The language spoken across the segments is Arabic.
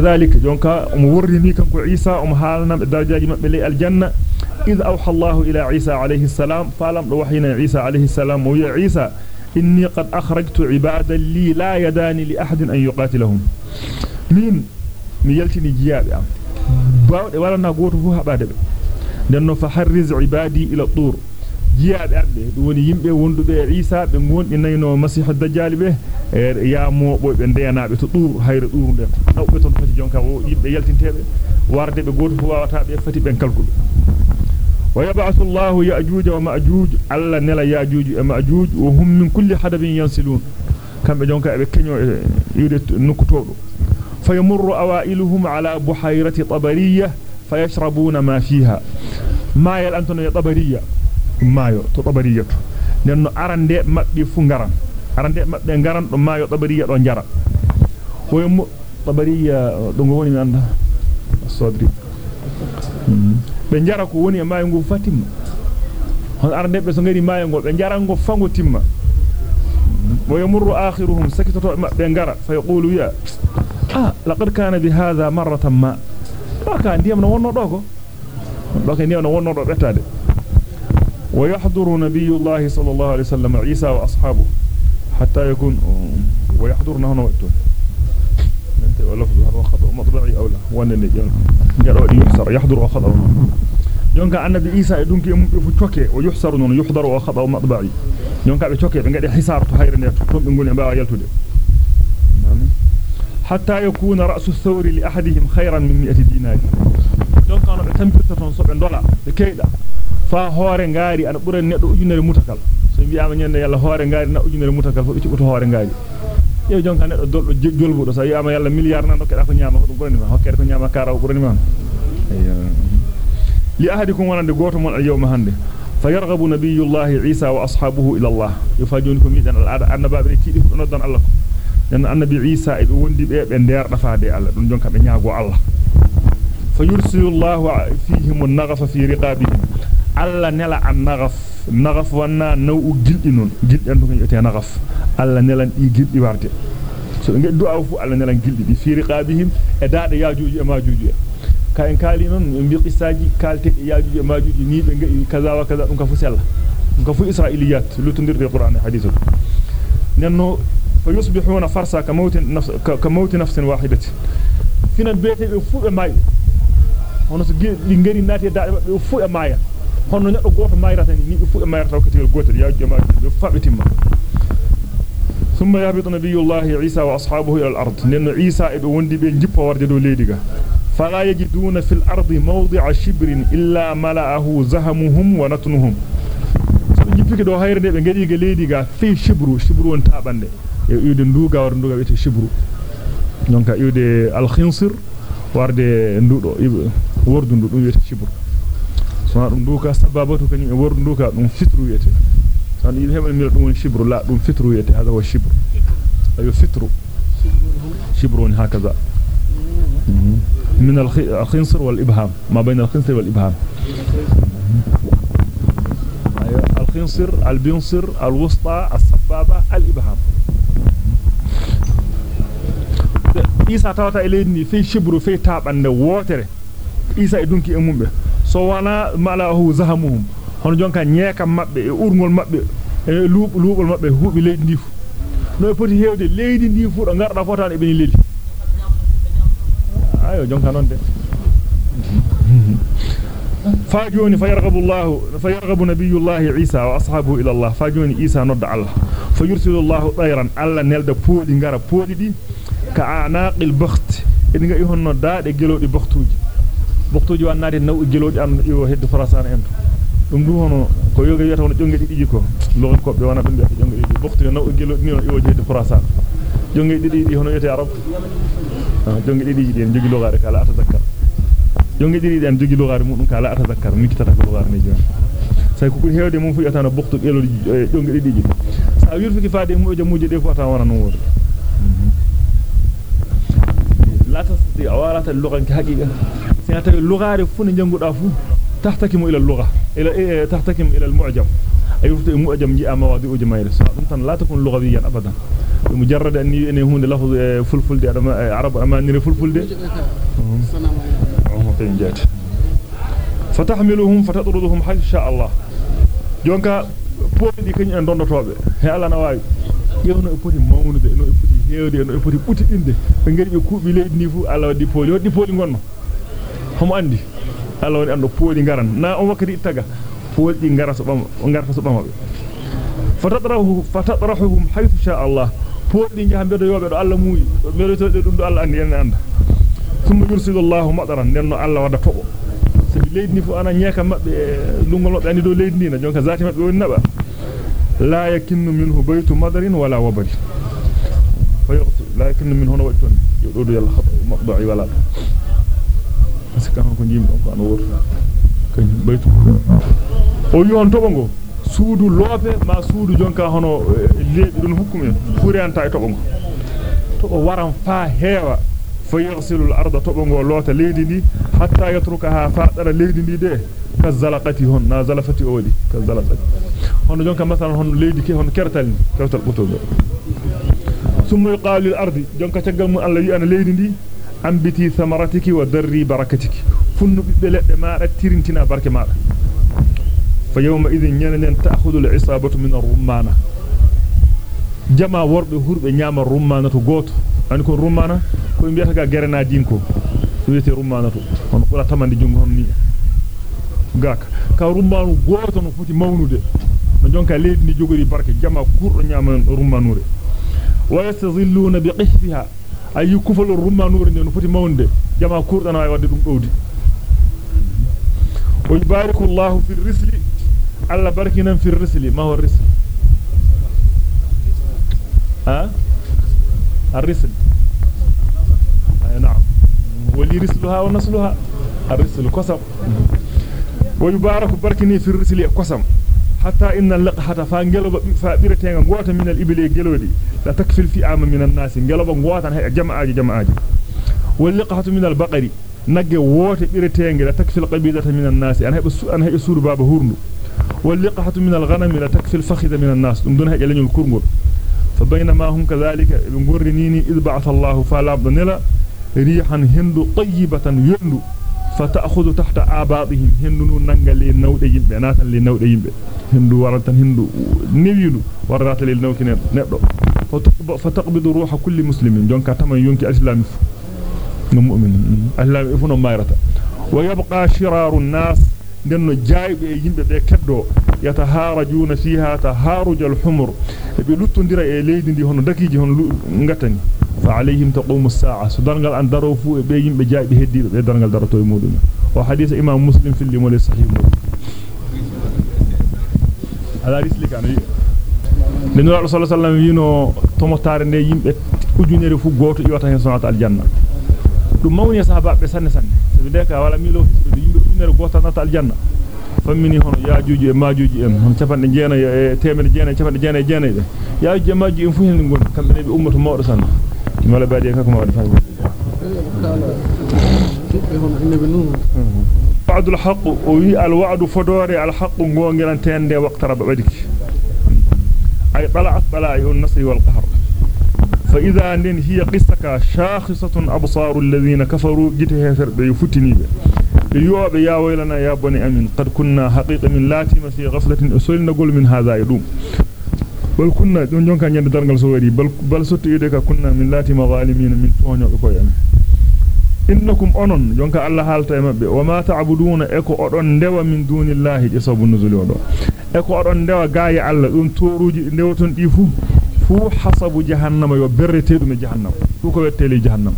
ذلك. جونكا أم ورني كانكو عيسى أم حالنا درجاجي مبه لي الجنة. إذ أوحى الله إلى عيسى عليه السلام فلم وحينا عيسى عليه السلام ويا عيسى إني قد أخرجت عبادا لي لا يداني لأحد أن يقاتلهم. min mi yaltini jiyaabe am baawde walana goto fu habade be denno fa jiyaabe abbe dum woni yimbe wondube Isa be gondi nayno masihu dajjal be yaamo bo be ndeyanaabe to tur hayre tur den nawbe ton fati jonka o yimbe yaltintebe warde be goto fu wawata be fati ben kalkube ويبعث الله يأجوج ومأجوج ألا نلا يأجوج ومأجوج وهم من كل حدب ينسلون كم بجونك أبي كنيو يريد نكتوبه فيمر أوائلهم على بحيرة طبرية فيشربون ما فيها ما يلأنتون طبرية ما يو طبرية لأنه أرندي مبدي فنغران أرندي مبدي غران ما يو طبرية دون جرى ويمر طبرية دونغوني من عندها الصدري ɓe jara ko woni e maayo ngo fatima hon arde be so ngari maayo ngo ɓe jara ngo fango timma wa yamurru akhiruhum sakitatu mabbe ngara fa yaqulu ya ah laqad kana bi hadha marratan ma baka ndiyam no wonno do ko ويحضر نبي الله صلى الله عليه وسلم عيسى وأصحابه حتى يكون ويحضرنا هنا وقتون أنت ولفظ هذا خطا مطبعي أو لا؟ وأن النبي قال يحضر يحضر وخطا يونك أن النبي عيسى يدون كي يمكن في توكي ويحضر نون يحضر وخطا مطبعي. يونك في توكي بنقعد حسار تهير إن يتكلم بنقول أبا يلتد نعم. حتى يكون رأس الثور لأحدهم خيرا من مئة دينار. يونك أنا بتمكث تنصب عن دولار بكيدا fa hoore ngaari ana buran neddo ujunere mutakal so bi'ama nyande yalla hoore ngaari na ujunere mutakal fo be cibuto hoore ngaari yow jonka neddo doldo jolbudo so yama yalla milliard nan dokkeda ko nyama ko dum burani ma hokkede ko nyama karaw burani ma li ahadikum wonande goto mon al-yawma hande isa wa ashabuhu ila allah yufajunkum midan al-ada annababe tiidi ko noddan allah ko den annabi isa e be wondi be be der dafaade allah dum jonka be nyaago allah fayursilu allah fihim an-naghaf fi riqabihim alla nela an-naghaf naghaf wanna nawu gildi non gildi en ko yete naghaf alla nelan di gildi warde so be aw fu alla nelan gildi di fi riqabihim e daade yaajuuji e maajuuji ka en kaali non bi qissaji kalte yaajuuji e maajuuji ni be ngi kaza wa kaza dum ka fu sella dum ka fu israiliyat lutundirde qur'an e hadithu nenno fa yusbihuna farsa ka mautin nafs ka mautin nafsin wahidatin fina beete be fu be may hono so li ngari naati daade be fu e maya hono neddo goto mayrata ni ni fu e mayrata tel gotel e maajuuji be fabitimma ثم يهبط نبي الله عيسى واصحابه إلى الأرض لأن عيسى ابي وندي بي جيبو ورده دو ليديغا فلا يجدون في الأرض موضع شبر الا ملأه زهمهم ونتنهم jippi do hayrde be ngadi ga leedi ga fi shibru shibru won tabande e yude nduga war nduga wete shibru donc yude al khinsir warde ndudo wordu ndu dum wete shibru so dum nduka sababatu kanyum e wordu nduka dum fitru wete san yi heɓal mira ɗum woni shibru la ɗum fitru yete hada wa shibru ayo fitru shibru woni hakaza من الخنصر والإبهام ما بين الخنصر والإبهام الخنصر البنصر الوسطى السبابة الإبهام e leydi ni fe shibru fe tabande wotere isa e dunki e mumbe so wana malahu zahamuhum hono jonka nyeeka mabbe e urngol mabbe e luub luubol mabbe huubi leydi ndi fu no e poti hewde leydi ndi fu do garda fotan e beni leli ayo jonka non de فاجوني فيرغب الله فيرغب نبي الله عيسى واصحابه إلى الله فاجوني عيسى نود الله فيرسل الله طيرا الله نلد بودي غارا بودي دي كعناق البخت ان غي هونno daade gelodi bakhtuji bakhtuji wannade naw gelodi am yo heddo farasana en dum du hono ko yoga wiata hono jonge didi ko logon ko be wana dum be jonge didi bakhtu naw gelodi ni yo heddo farasana jonge didi di hono yote arab jonge didi di en jogi logare kala atadakkar jonge didi di en jogi logare mudum kala atadakkar mi kitata ko logare ne joni say ko heewde mum fu yata no bakhtu gelodi jonge didi di sa wirfiki faade mu jamuje de fu ata wana non wodo لا تستطيع ولا اللغة كحقيقة سياتي اللغة رفن نجو دافو. تحتكم إلى اللغة. إلى إيه؟ تحتكم إلى المعجم. أي معجم جي اما وادي أو جمايل لا تكون لغويا ابدا. مجرد اني أني هون لفظ آه، فلفل دي عرب, آه، عرب اما اني فلفل دي. فتحملهم فتطردهم حيث شاء الله. جونكا بوي دي كني أندون توبه هي الله نواي. يونو بودي مونو دي نو بودي هيو دي نو بودي بوتي إندي. بنغري بكوبي ليدني فو الله ودي بولي. ودي بولي غنمو homo andi Allah woni ando pooli ngaran na on wakati ittaga pooli ngara so bam ngarta so bamabe fatatrahu fatatrahuhum haythu sha Allah poodi jaha bedo yobe do Allah muuyi bedo to dum do Allah andi en anda thumma yursilu Allah madaran nenno Allah wada tobo sabi leydi ni fu ana nyeka mabbe lungol mabbe andi do leydi ni na jonka zati mabbe woni naba la yakinnu minhu baytu madarin wala wabari fayaqtu la yakinnu min hono wajton yodo yalla mabda'i wala sika ko jimi ko an wurta kany baytu o yon tobo ngo suudu loope ma suudu jonka hono leebi dun hukkumen furiyanta e tobo ngo tobo waran fa heewa fa yaghsilu al-ardha tobo ngo loota leedi ndi hatta yatrukaha fadara leedi ndi de kazalaqati hon na zalafati odi kazalaqati hono jonka masalan hono leedi ke hono kertal ni kertal butogo summa yuqalu lil-ardi jonka tagal mu Allah wi ana leedi ndi ambiti thamaratiki wa darri barakatiki funnu bibbe ledde maada tirintina barke maada fa yawma idhin yananen ta'khudhu al-isabatu min ar-rumana jama worbe hurbe nyama rumana to goto an ko rumana ko mbiyata ga gerena dinko wiyete rumana to on bura tamande jungo hon ni gaka ka rumanu goto no foti mawnude no jonka leedi ni jogori barke jama kurdo nyama rumanure wa yastazilluna biqihfiha ay kufal rumanure no foti mawnde jama kurdo na wadde dum dowdi wa yubariku allah fi risli alla barkinan fi risli ma huwa risl ها الرسل أي نعم ولي رسلها ونسلها الرسل قسم ويبارك بركني في الرسل قسم حتى إن اللقحة فانجلب فابرتين غوتا من الإبل جلودي لا تكفل في عام من الناس. جلب غوتا جمعاج جمعاج واللقحة من البقر نجي ووت برتين لا تكفل قبيلة من الناس. أنا هيب أنا هيب سور باب هورنو. واللقحة من الغنم لا تكفل فخذ من الناس. دون دون هيجلن الكرغول فبينما هم كذلك بنغرنيني إذ بعث الله فالعبد نلا ريحا هند طيبة يندو فتأخذ تحت آباطهم هندو ننغل لنود يمبي. ناتا لنود يمبي. هندو ورطا هندو نويلو ورطا للنوك نبدو فتقبض روح كل مسلم جونكا تما يونكي الإسلام. مؤمن. الإسلام يفنو مايرتا. ويبقى شرار الناس denno jaaybe e yimbe be keddo yataharajuna fiha taharuj al-humur be luttondira e leydi ndi hono dakiji hono ngatani fa alayhim taqumu as-sa'a so dargal an daro fu e be yimbe jaaybe heddibe be dargal daroto e mudum o hadith imam muslim fil limul sahih ala rislikana yi den rasul sallallahu alaihi wasallam yino tomotare ne yimbe ujunere fu goto iwata hen sonata aljanna dum mawni sahababe sanne sanne sabi de ka wala milo yimbe ujunere goto nata aljanna fammini hono yaajuji e maajuji en hono capande jeena e temede jeena capande jeena e jeena be yaajuji e maajuji en fu hen gon kambe be ummatu mawdo san mala baadi kako mawdo fa بعد الحق وي الوعد فدور الحق غونغران تندي وقترب بدك اي طلعت بلاء النصر والقهر فاذا ان هي قصك شاخصه ابصار الذين كفروا جته فرد يفتني به يوبه يا ويلنا يا بني امين قد كنا حقيقه من لاتم في غفله اسولنا قول من هذا يدوم بل كنا دون جونكا so wari bal bal sotti ide ka kunna min latima zalimin min toñobe ko yami innakum onon jonka Allah halta e mabbe wama ta'buduna e ko odon dewa min dunillahi je sabu nuzuli odo e ko odon dewa gaaya Allah dum toruji fu fu hasabu jahannama yo berrete dum e jahannama fu ko wetteli jahannama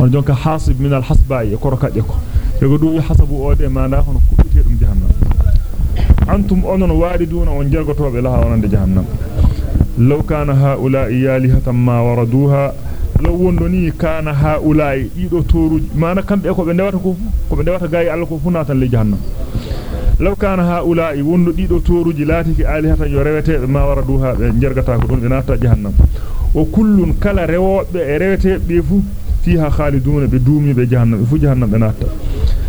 on jonka hasib min al hasba e korokade ko ego du hasabu ode manda hono kubbite dum jahannama antum onon wariduna on jergotobe laha onande jahannama law kana haula iyalihatan ma waraduha law wondoni kana haula dido toruji mana kambe ko be dewata ko ko be dewata gaay Allah ko funatan le jahannam law kana haula wondo dido toruji latiki alihatan yo rewete ma waraduha be jergata ko dum be nata jahannam o kullun kala rewobe e rewete be fu fiha khaliduna be dumi be jahannam fu jahannam be nata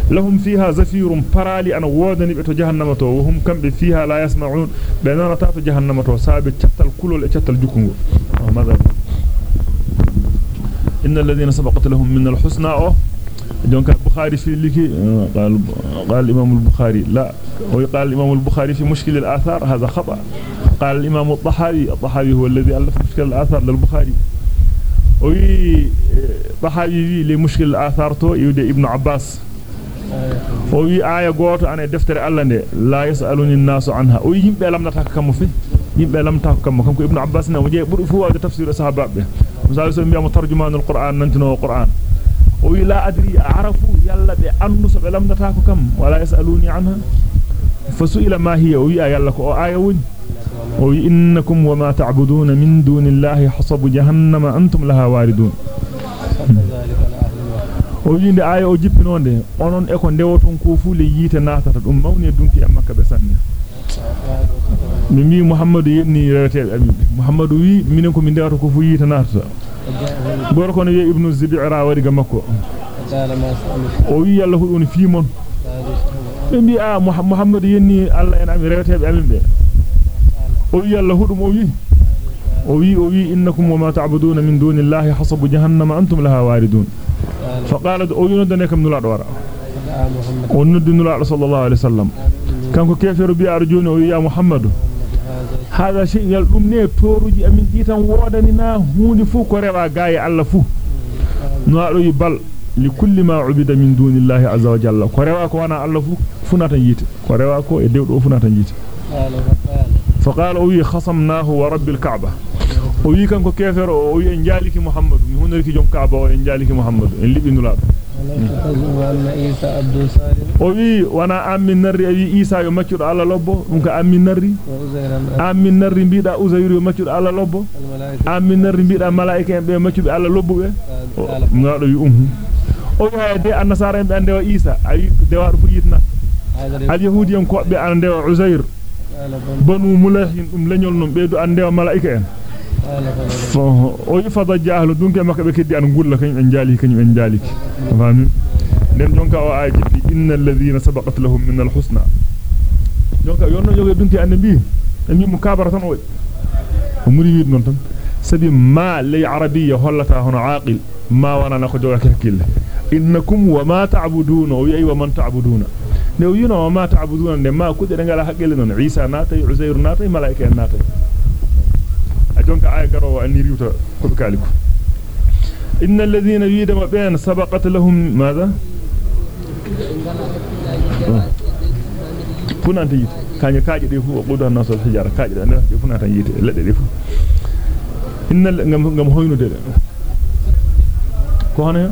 lahum fiha zafirun parali ana wodani be to jahannama to hum kambe fiha la yasma'un be nanata to jahannama to sabe ciattal kulol e ciattal jukungo madha إن الذين سبقت لهم من الحسنى دونك البخاري في لك قال قال الإمام البخاري لا. ويقال الإمام البخاري في مشكل الآثار هذا خطأ. قال الإمام الطحاوي الطحاوي هو الذي ألف مشكل الآثار للبخاري. وي طحاوي لمشكل الآثار تو يودي ابن عباس. o wi aya goto ane deftere Allah nde la yasaluni nasu anha o yimbe lamnata kam fi yimbe lamta kam kanko ibnu abbas na wuje buri fu wawde tafsir sahababe misal o wi la adri arafu yalla be andu so be lamnata ko kam wala yasaluni anha fasuila ma hiya o wi yalla ko o aya woni o wi innakum wama ta'buduna min dunillahi hasabu jahannama antum laha waridun o wiinde aya o jippinonde onon e ko ndewoton ko fu le yite natata dum mawni dunki e makka be sanne mi mi muhammadu yenni rewtebe ambe muhammadu wi minen ko mi ndewata ko fu yite natata gor ko no wi ibnu zibira wari ga makko o wi yalla hudun fi mon be mbi a muhammadu yenni alla en ami rewtebe ambe o wi yalla hudum o wi o wi o wi innakum wama ta'buduna min dunillahi hasabu jahannama antum laha waridun فقالت أو يندنك من لا دورا ونود نلا صلى الله عليه وسلم كانكو كيفر بي ارجوني يا محمد هذا شيء يل دum ne toruji amin di tan wodani na hunde fu ko rewa gaay alla fu no ado yi bal li kulli ma ubida min dunillahi azza wa jalla ko rewa ko wana alla fu funata yite ko rewa ko e dewdo funata yite فقال أو خصمناه ورب الكعبه o wi kanko kefero o wi en jaaliki muhammadu mi hunirki jom kaaba o en jaaliki muhammadu en libinula o wi wana ammin narri wi isa yo maccudo alla lobbo dum ko ammin narri ammin narri biida uzayr yo maccudo alla lobbo ammin narri biida malaika en be maccube alla lobbube ngado wi umhu o wi de annasara en be ande wa isa ayi de wado fu yitna al yahudi en ko be ande wa uzayr banu mulahin dum lenyol non be do ande wa malaika en o yifada jahlu dunke makka be keddi an gulla kany en jali kany en jaliki fami den jonka o aaji innal ladhina sabaqat lahum min al husna jonka yonno joge dunke an bi mi mukabara tan o o muri wi non tan sabi ma lay arabiyya hollata hono aqil ma wana nako joga hakkille innakum wa ma ta'buduna wa ay wa man ta'buduna ne yino wa ma ta'buduna de ma kudde ngala hakkille non isa natay uzair natay malaika natay jonka ay garo anni riwta ko be kaliko innal ladhina yidama bayan sabaqat lahum madha funanta yite kanya kaaje de fu qudan nasol hijara kaaje de de funanta yite ledde de fu innal ngam ngam hoynude de ko hono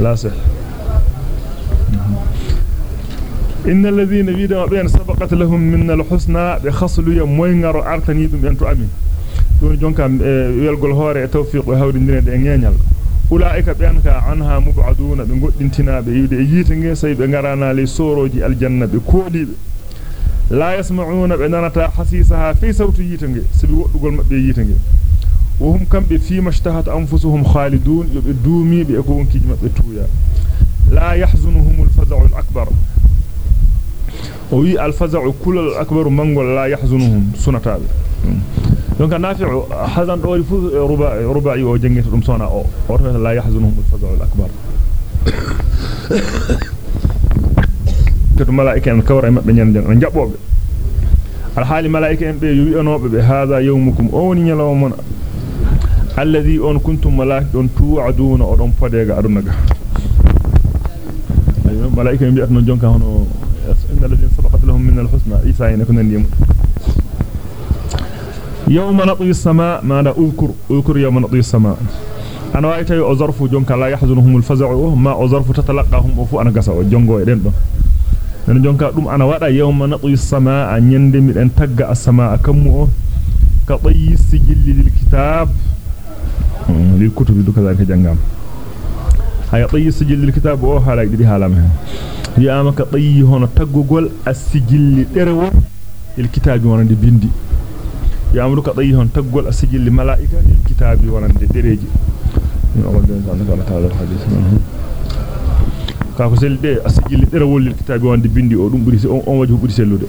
la sah إن الذين بيدوا بين سبقت لهم من الحسنى بخصل يموينغر أرتني دم أنتو أمين دون جونكا يلقل هوري توفيق وهوري ندين دي نيانيال أولئك بيانك عنها مبعدون بنقدنتنا بيودي ييتنغي سيب غرانا لي سوروجي الجنة بكولي. لا يسمعون بأننا حسيسها في صوت ييتنغي سبي وقل مبي ييتنغي وهم كم فيما اشتهت أنفسهم خالدون. يبدومي بيكون كيجمة بتويا. لا يحزنهم الفزع الأكبر. وي الفزع كل الأكبر منغول لا يحزنهم. سنتاب دونك نافع حزن دوري فو رباعي رباعي أو جنگيت دum sona o o لا يحزنهم الفزع nyanden on jabbobe al hali malaika en be yu enobe be hada yawmukum o woni nyalawmon alladhi on kuntum malaik don tu'aduna o don podega adunaga ayo malaika en bi atno jonka hono إن الذين سبقت لهم من الحسنى عيسى يكون اليوم يوم نطي السماء ماذا أذكر أذكر يوم نطي السماء. أنا وأيتي أظرف جونك لا يحزنهم الفزع ما أظرف تتلقاهم وفو أنا قصة جونغو إذن دو. نن جونكا دوم أنا وأدا يوم نطي السماء يندم أن تقع السماء كم كطي السجل للكتاب. للكتب دو كذلك جنغام. هيا طي السجل للكتاب أو حالا دي حالا مهن wi'ama ka bayyi hono taggugol as-sijilli derewol il kitabi wonande bindi wi'ama ka bayyi hon taggugol as-sijilli malaika il kitabi wonande dereji ka ko selde as-sijilli derewol il kitabi wonande bindi o dum buri on waji buri sellude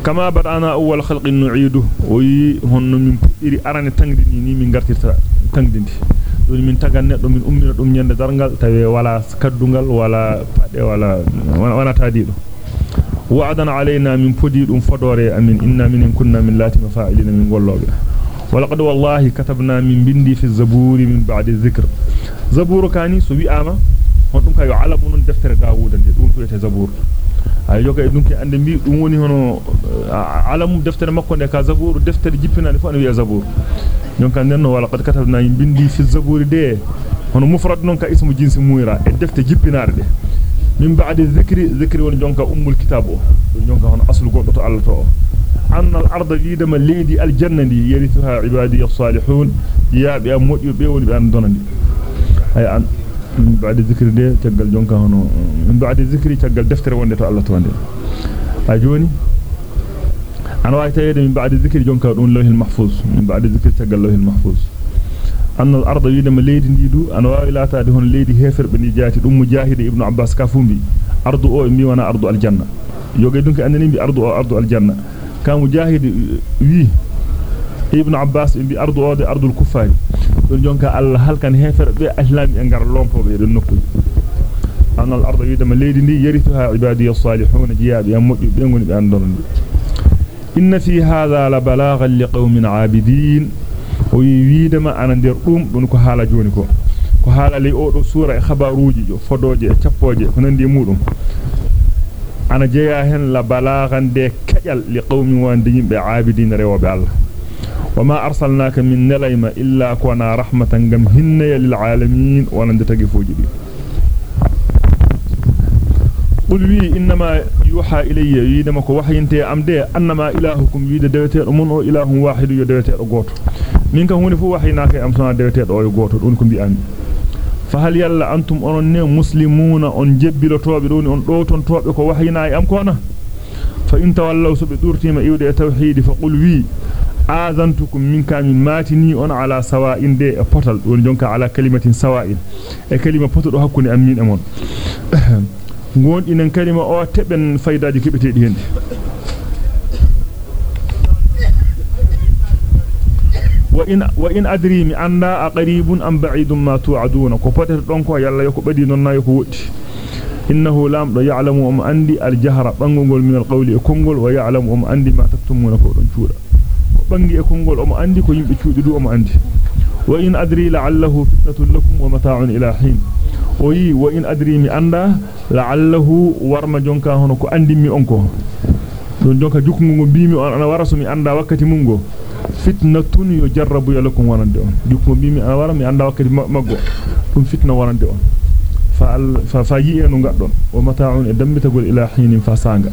كما بدأنا أول خلق نعيده وي هن من إري أراني تنجدني ني من غرتيرتا تنجدني دون من تغان ندو من أمنا دum nyande dargal tawe wala kaddugal wala pade wala wana tadido وعدنا علينا من فدي دم فدوري. آمين. اننا من كنا من لاتم فاعلين من ولوبه ولقد والله كتبنا من بندي في الزبور من بعد الذكر. زبور كاني سوي آما. هون دم كايو على بون دفتر داوود. دي دون تويته زبور. أي جوكاي دم كي اندي مي دم وني هونو آه، علم دفتر مكو ندي كا زبور. دفتر جيبنا دي فاني زبور. دونك نن ولقد كتبنا من بندي في الزبور دي. هون مفرد نون كا اسم جنس مويرا. دفتر جيبنا دي من بعد الذكر ذكر ولجونك أم الكتاب. ولجونك هن أصل قوته على طوه أن الأرض جيدما ليدي الجنة دي يرثها عبادي الصالحون. يا بي يبيون بأمدون دي هيا أن من بعد الذكر دي تقل جونك هن من بعد الذكر تقل دفتر وانده على طوه أجوني؟ أنا وعيت من بعد الذكر جونك أقول له المحفوظ. من بعد الذكر تقل له المحفوظ. Anna al arda yidama leydi ndidu an wawi latade hon leydi heferbe ni jaati dum mujahid ibn abbas kafumbi ardu o mi wana ardu al janna yoge dunki andani bi ardu o ardu al janna ka mujahid wi ibn abbas bi ardu o de ardu al kuffari don jonka allah halkan heferbe islami e ngar lompobe don nokku anna al arda yidama leydi ndi yarithuha ibadi as-salihun jiyabi am o wiidama ana der dum don ko haala joni ko ko haala ley o do sura e khabaruuji jo fodoje e cappoje ko nandi mudum ana jeya hen la balaghan de kajal li qaumin wande yimbe aabidin rewobe Allah wama arsalnaka min nalayma illa kuna rahmatan gam hinna lil alamin wonande tagi fuji di قل وي انما يوحى الي يدما كو وحينتي ام دي انما الهكم يد دوتيdo mun o ilahun wahid yo doteedo goto min kan hunde fu wahinaaka am sona doteedo o goto don ko mbi'ami fa hal yalla antum onon ne muslimuna on jebbilotobe doni on do ton tobe ko wahinaay am kona fa in tawallaw so be durtima iwde e tawhid fa qul wi azantukum min kamin matini on ala sawa'in de e potal don jonka ala kalimatin sawa'in e kalima potudo hakkunde am min e mon gondinen kalima o teben faydaaji kebetedi hende in wa in adri mi anda aqribun am ba'idun ma tu'aduna ko potet don ko yalla yoko badi non nayo ko wodi innahu lam do ya'lamu um andi al jahra bangol min al qawli e kongol wa ya'lamu um andi ma taktumuna ko don cuuda ko bangi e kongol um andi ko yimbe cuudi du um andi wa in adri la'allahu fitnatun lakum wa mata'un ila hin on don jonka jukungo ngo bimi on ana wara so mi anda wakkati mungo fitnatun yujarrabu yalakum wanande on jukungo bimi ana wara mi anda wakkati maggo dum fitna wanande on fa fa fa yi enu gaddon wa mata'un e dammitagol ila hinin fa sanga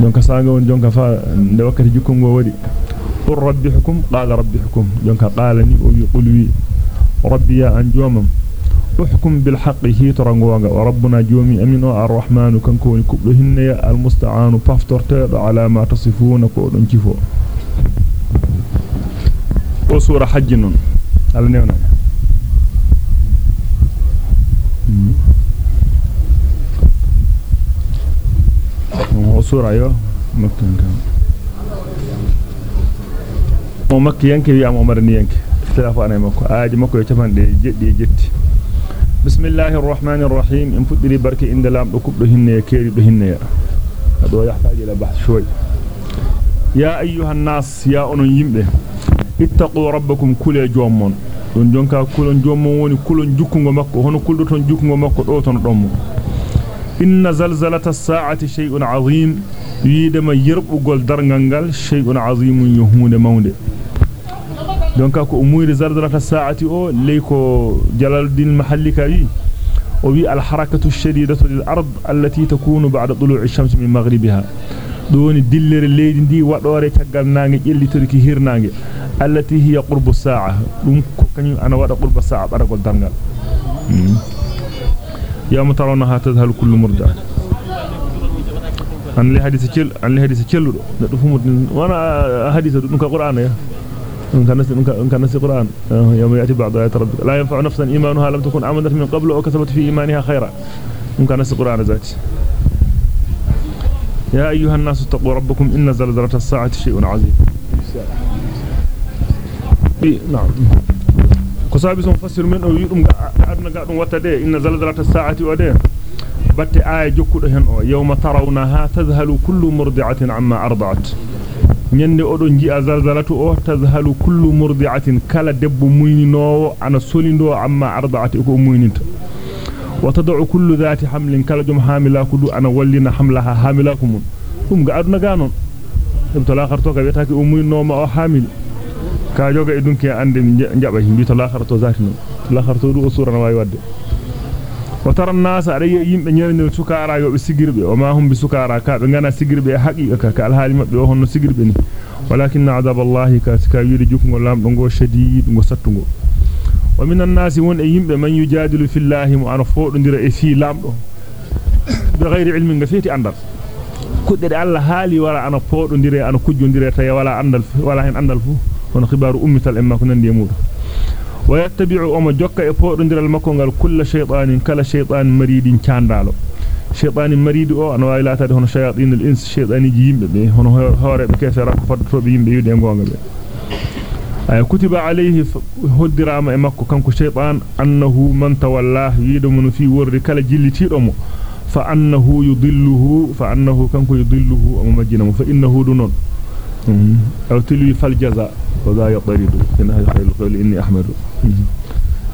jonka sanga won jonka fa nde wakkati jukungo wadi qur rabbi hukum qala rabbi hukum jonka qala ni o wi qul wi rabbi ya an أحكم بالحق هي ترنغوغا وربنا جومي أمين. الرحمن كان كوني كبدو هنيا المستعان فافترتو على ما تصفون كو دون كيفو وسورة حج نون. على نيونا وسورة ايو مكن كان mo makki yanke wi am omar ni yanke ikhtilafu anay makko aaji makko e capande بسم الله الرحمن الرحيم ان فدري بركه ان لام دو كوبدو هينيه كيري دو هينيه دو يحتاج إلى بحث شوي يا ايها الناس يا انو ييمبه اتقوا ربكم كل جومون دون جونكا كولون جومون وني كولون جوكوغو ماكو هونو كولدوتون جوكوغو ماكو دوتون دومو ان زلزله الساعة شيء عظيم ييدما يربغول درغانغال شيء عظيم يهوند ماوند دونك أكو اموري زردره الساعة أو ليكو جلال الدين المحلي كاي. أو الحركة الشديدة للارض التي تكون بعد طلوع الشمس من مغربها. دوني ديلر لي دي وادوري تاغال ناغي جيلي تركي هيرناغي التي هي قرب الساعة. دونك كاني أنا وادا قرب الساعة بارك الدنغال يا مترونها تذهل كل مرجع. عن لي حديث كيل عن لي حديث كيل دو فمو وأنا حديث دو كقران يا. إن كان نسي إن كان نسي قرآن يوم يأتي بعض آيات ربك. لا ينفع نفسا إيمانها لم تكن عمدت من قبل أو كسبت في إيمانها خيرا. إن كان نسي قرآن ذات يا أيها الناس اتقوا ربكم إن زلزلة الساعة شيء عظيم. نعم. كسابس مفسر من أو يدوم أدنى قادم وتدي إن زلزلة الساعة ودي بات آية جكود هن يوم ترونها تذهل كل مرضعة عما أرضعت. Nyande odon ji'a zalzalatu o tazhalu kullu murdi'atin kala debbo muyninowo ana solindo amma arda'ati ko muyninta wa tad'u kullu dhati hamlin kala jum hamilaku du ana wallina hamlaha hamilaku mun dum ga aduna ga non dum to la kharto ka wetaki o muynoma o hamil ka joga e dunki ande njaba himbi to la kharto zati non la kharto du o sura na way wadde وترى الناس علي يمبه ñewndel sukara yobe sigirbe o ma hum bi sukara ka be ngana sigirbe haqiqa ka al hali mabbe o honno sigirbe ni walakin adab allah ka ka yiri jukko lamdo ngo shadid ngo sattungo wa minan nas won e yimbe man yujadilu fillahi mu ana fodondira e fi lamdo be ghairi ilmin ngafeti andal kuddede allah haali wala ana fodondire ana kujjondire tay wala andal ويتبع أما جوكا إفور ندر المكونغال كل شيطان كلا شيطان مريد كاندالو شيطان مريد أو أنا وإلا تدي هنا شياطين الإنس شيطان جيم بي هنا بكيف راك فدتو بيم بي يدين غونغا بي. أي كتب عليه هدر أما إمكو. كانكو شيطان أنه من تولاه يدمن في ورد كلا جلتي أمو فأنه يضله فأنه كانكو يضله أما مجنم فإنه دونون. أو تلوي فالجزاء وذا يطرد إن خير القول إني أحمد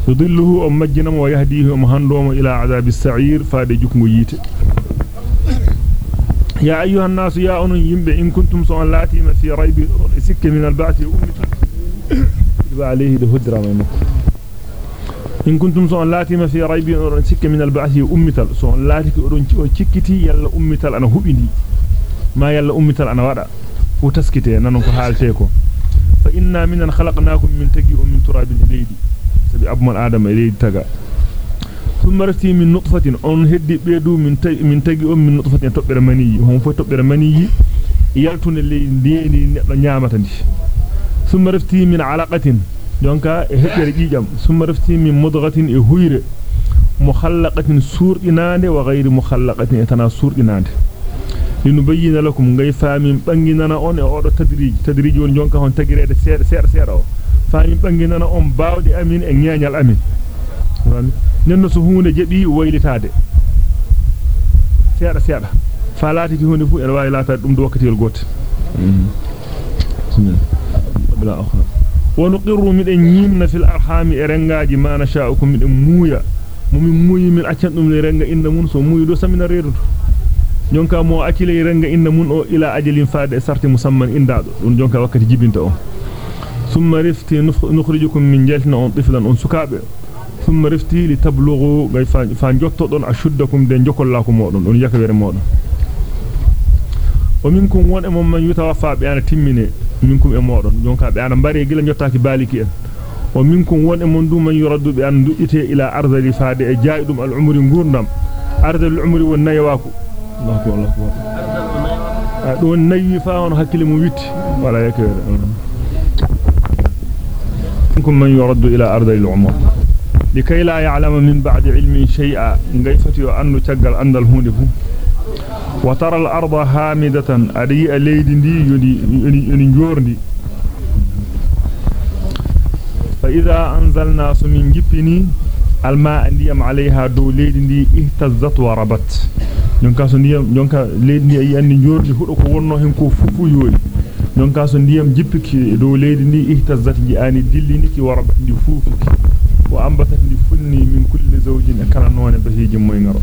يضله أم مجنم ويهديه أم إلى عذاب السعير فاد جكم ييت يا أيها الناس يا أن ينب إن كنتم صلاتي في ريب سك من البعث يبقى عليه دهدر ما إن كنتم صلاتي في ريب سك من البعث أمتل صلاتك أرون تشكتي يلا أمتل أنا هبني ما يلا أمتل أنا وتسكتي fa inna minan khalaqnakum min tagi min turabin leydi sabi abmal adama leydi taga thumma rati min nutfatin on heddi beedu min tay min tagi on min nutfatin tobbere maniyi hon fo tobbere maniyi yaltune leydi ndeni neddo nyaamata ndi thumma rati min alaqatin donka e hebbere jijam thumma rati min mudghatin e huyre mukhallaqatin surdinande wa ghayri mukhallaqatin etana surdinande linubayyana lakum ngay faamin banginana on e odo tadrij tadrij won jonka hon tagirede seeda seeda seeda o faamin banginana on baawdi amin e nyaanyal amin nenno so huunde jebi waylitaade seeda seeda faalaati ki hunde fu e waawi laata dum do wakkati gote bila akhra wa nuqirru min nyimna fil arhami e rengaaji ma nasha'ukum min muuya mumi muuyi min accan dum le renga inda mun so muuyi do samina reeduto jonka mo akile renga inna mun o ila ajalin faade sarti musamman indado dun jonka wakkati jibinta on thumma rifti nukhrijukum min jaltina on tiflan on sukabe thumma rifti li tablughu gay fa jotto don ashuddakum de jokollaku modon don yakawere modon o minkum won e mom man yutawaffa be ana timmine minkum e modon jonka be ana bare gila jottaaki baliki en o minkum won e mon dum man yuraddu be an du'ite ila ardali faade e jaydum al umri ngurdam ardal umri won nayawaku الله أكبر الله أكبر دون نيي فاون حكيل مو ويت ولا يكير منكم من يرد إلى أرض العمر لكي لا يعلم من بعد علم شيئا غيفتي أنه تقل أن الهون وترى الأرض هامدة أري الليد دي ينجورني فإذا أنزلنا سمين جبني الماء عليها دو ليد دي اهتزت وربت jonka so ndiyam jonka leydi ndi ayi andi njordi hudo ko wonno hen ko fufu yoyi jonka so ndiyam jippiki do leydi ndi ihtazzat jiani dillini warabat ndi fufuki wa ambatat ndi funni min kulli zawjin kala none bahijin moy ngaro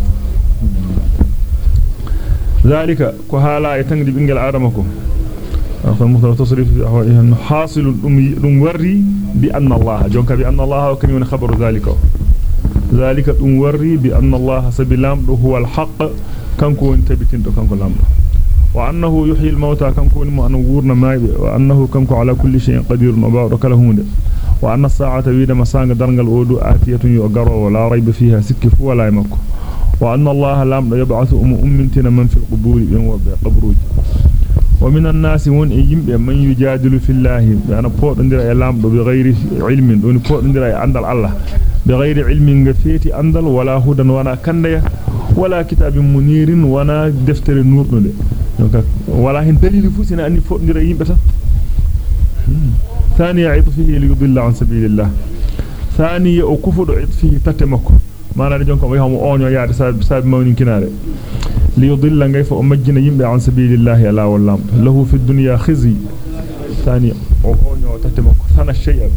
zalika ko hala e tangdi bingel adama ko akhar muhtar tasrif an hasil dum dum warri bi anna allah jonka bi anna allah kani woni khabaru zalika zalika dum warri bi anna allah sabilam كانكو انتبتين دو كانكو لامبا وأنه يحيي الموتى كانكو انمو أنو غورنا وأنه كانكو على كل شيء قدير مبارك لهم دي وأن الساعة تبيد مسانق درنق الأودو آتية يؤقروا ولا ريب فيها سكف ولا يمكو وأن الله لامبا يبعث أم امتنا من في القبور ينوى بقبروج e yimbe man yujadilu fillahi ana podondira e lamdo bi ghairi ilmin don podondira e andal allah bi ghairi ilmin ngafeti andal wala hudan wana kandaya wala kitabin munirin wana deftere nurdunde donc wala hen dalili fu sina anni fodira yimbe tan ثانية عطفه ليضل عن سبيل الله ثانية أكفر عطفه تتمك ما أنا رجعكم ويهم أونيو يا رسال بسبب مونين كناره ليضل غيف أمجن يمبع عن سبيل الله لا والله. له في الدنيا خزي. ثانية أونيو تتمك ثنا الشيء.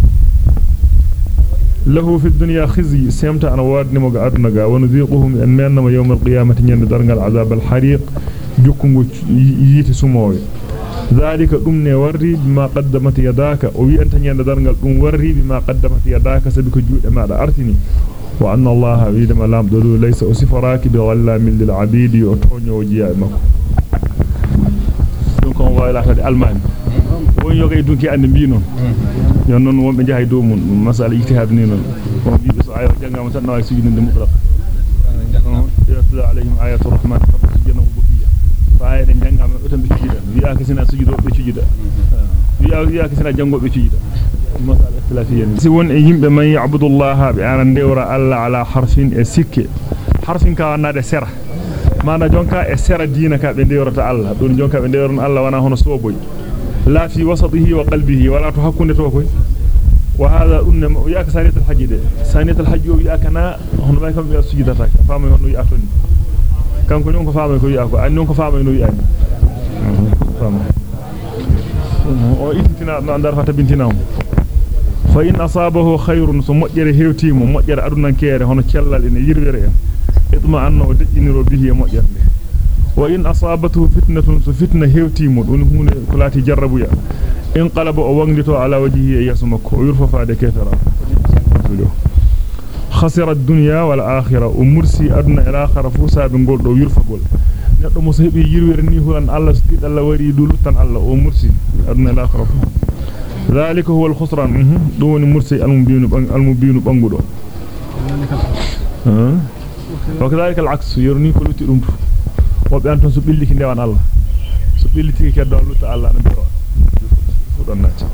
له في الدنيا خزي. سيمت أنا وادني مغا أدنغا ونذيقهم أنما يوم القيامة. يند درنغ العذاب الحريق. جكم ييتي سموي ذلك دمني وري بما قدمت يداك. أو وي انت نيند درنgal dum warri bima qaddamat yadaka sabiko juude maada وأن الله عيد ملام دلو ليس أصف راكب ولا من العبيد يؤتون يوجيا مكو دونك هو إلى حد ألمان وين يغي دونك أن بينون ينون وين بجاه يدومون مسألة اجتهاد نينون وين بيبس آية وجنة مثلنا ويسجن المطلق يتلى عليهم آية الرحمن فبسجن وبكية فآية جنة من أتم بشجدة. وياك سنة سجدوا بشجدة. وياك سنة جنة بشجدة. من يعبد الله بأن ندور الله على حرف السك حرف كان هذا سر ما نجونك السر دينك بندورة الله دون جونك بندورة الله وأنا هنا صوبي لا في وسطه وقلبه ولا تحكون توكوي وهذا أن وياك سانية الحج ده سانية الحج وياك أنا هنا بايكم في السجدة راك فاهم من هو يأكل كم كل يومك فاهم من هو يأكل أن يومك فاهم من هو يأكل فاهم أو إنتي نا نا ندار فتبين تناهم fa in asabahu khayrun so mojjere hewtimo mojjere adunankere hono cellal ene yirwere en idma anna o dejjiniro bihi e mojjerde wa in asabatu fitnatun so fitna hewtimo dun hunde ko lati jarrabuya in qalaba o wanglito ala wajhihi e yaso makko o yurfa faade ketara خسر الدنيا والآخرة ومرسي أدنى الآخرة فوسا بنقول دو يرفقول neddo mo hebi yirwere ni hulan Allah sti Allah wari dulutan Allah o mursi adna al-akhirah zalika al-mubinu bangudo wa kadhalika al-aks yurni ko lutti dum o be anton so billiki ndewan Allah so billiti keddo lutta Allah na biro fudon nati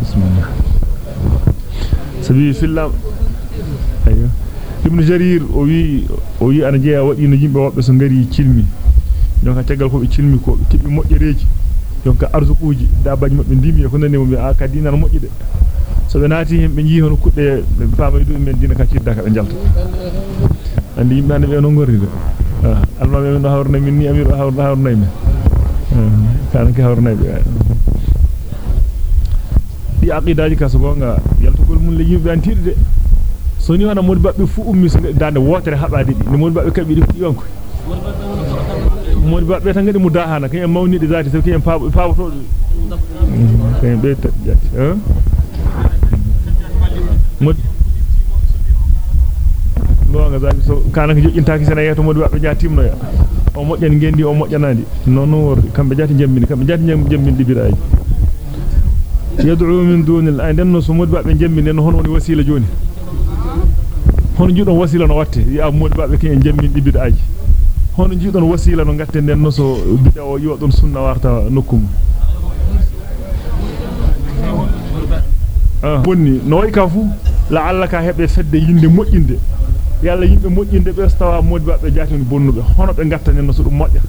bismillah sabi fillam ayo ibn jarir o wi o wi ana jeya wadi no yimbe wobbe so ngari cilmi jonka tegal ko be cilmi ko be tibbi mojjereji jonka arzuquji dabaji mabbe ndimi ko nane mo mi aka dinar mojjide so be naati himbe ji hono kudde be faamay dum men dina ka cidda ka be jalta andi yimbe ande be no ngorri de alma be no hawrna min ni amiru hawrna hawrna min kan ka hawrna be di aqidaji ka so gonga yaltugol mun le yimbe antide de so ni wana modi babbe fu ummi so dande wotere habade di ni modi babbe kabi di fu yonko modi babbe tan ngadi mudahana kay mawnidi zati so kay paabo paabo to kay be jati hein modi no nga zati so kana ko jojjintaaki sene yeto modi babbe jatimno ya o modjan ngendi o modjanandi non non wor kambe jati jambini kambe jati jambini dibiraaji yad'u min denno so modi babbe jambini no hono wasila joni hono jidon wasila no watte ya modi babbe ken en jammin dibida aji hono jidon wasila no gatte den no so bida o yodon sunna warta nokkum ah bonni no way ka fu la'allaka hebe fedde yinde mojjinde yalla yimbe mojjinde be stawa modi babbe jatini bonnube hono be gatta den no so dum mojja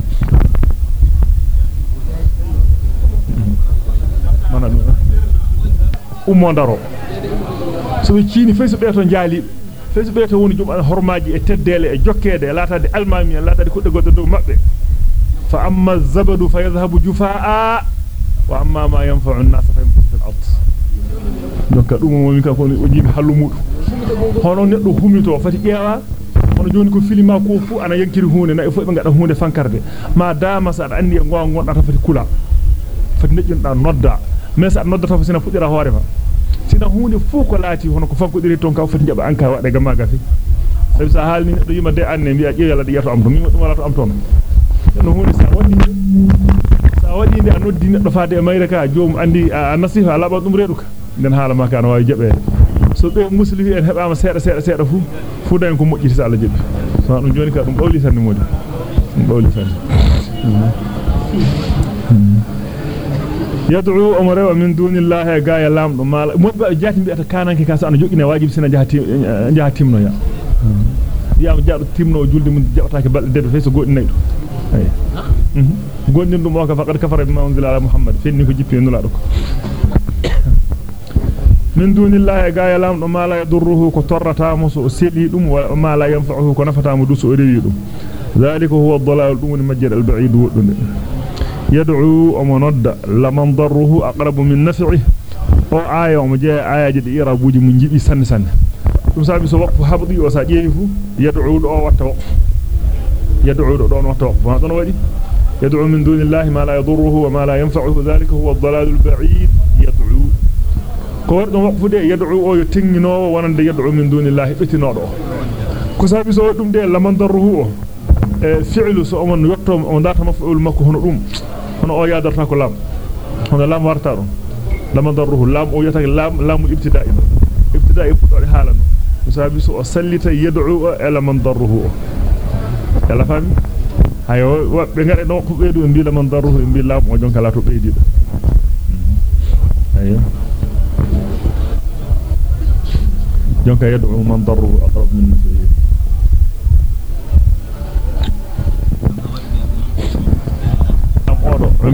mana ummo daro so be ciini fe so be to jaali fesu be to woni jum an hormaaji e teddele e jokkede e latade almami e latade kudde goddo dow mabbe fa amma zabadu fa yadhhabu jufaa wa amma ma yanfa'u an-nas fa yamkutu fil ard donc dum momi ka ko o jibi hallu mudu hono neddo humito fati ƴeewa hono joni ko filima ko fu ana yankiri hunde na e fu be ngada hunde fankarde ma dama sa andi e gonga gonda fati kula fati nejjinda nodda mais sa nodda fa sina fudira hoore fa sina hunde fu ko laati hono ko fankodiri ton ka fati jaba anka wade gamma gafi sabi sa halni do yima de anne biya jeeya la de yato am to mi dum wala to am ton no hunde sa wadi sa wadi de anoddi neddo faade e mayre ka joom andi a nasiha laba dum reeduka den hala ma kana wawi jabe so be muslimi en hebama seeda seeda seeda fu fu dañ ko mojjiti sa Allah jebbi so dum joni ka dum bawli tan modi dum bawli tan يدعو أمره ومن دون الله قايا لام مال. مب جات بيت كانك كاس أنا جوكي نواجب سنة جات جات تيمنا يا. يا جات تيمنا وجود من جات هاي بال دب فيس وقول نيل قول نيل مواقف فقد كفر ما أنزل على محمد. فين في جيبي إنه لارك من دون الله قايا لام ما لا يضره كتر تامس وسيلهم وما لا ينفعه كنفتام دوس أريدهم ذلك هو الضلال دون مجر البعيد ودنه o aya o mo je ayaji di irabuji mun jibi sanne sanne dum sabi so waqfu habdi o sa jeeyi fu yad'u do watta waqfu يدعو دون وتوقف هذا ودي يدعو من دون الله ما لا يضره وما لا ينفعه ذلك هو الضلال البعيد يدعو ko dum waqfude yad'u o yo tenginowo wonande yad'u min dunillahi betinodo ko sabi so dum de laman darruhu o e fi'lu so on yotto lam warta dum laman darruhu lam o yata lam lamul ibtida'i ibtida'i fudode halano ko sabi so o sallita yad'u e laman darruhu yalla fami hayo wabbe ngare no ko beedu mbi laman darruhu mbi lam o jonka la to beedido ayo jonka yad'u man darruhu aqrab min naf'ihi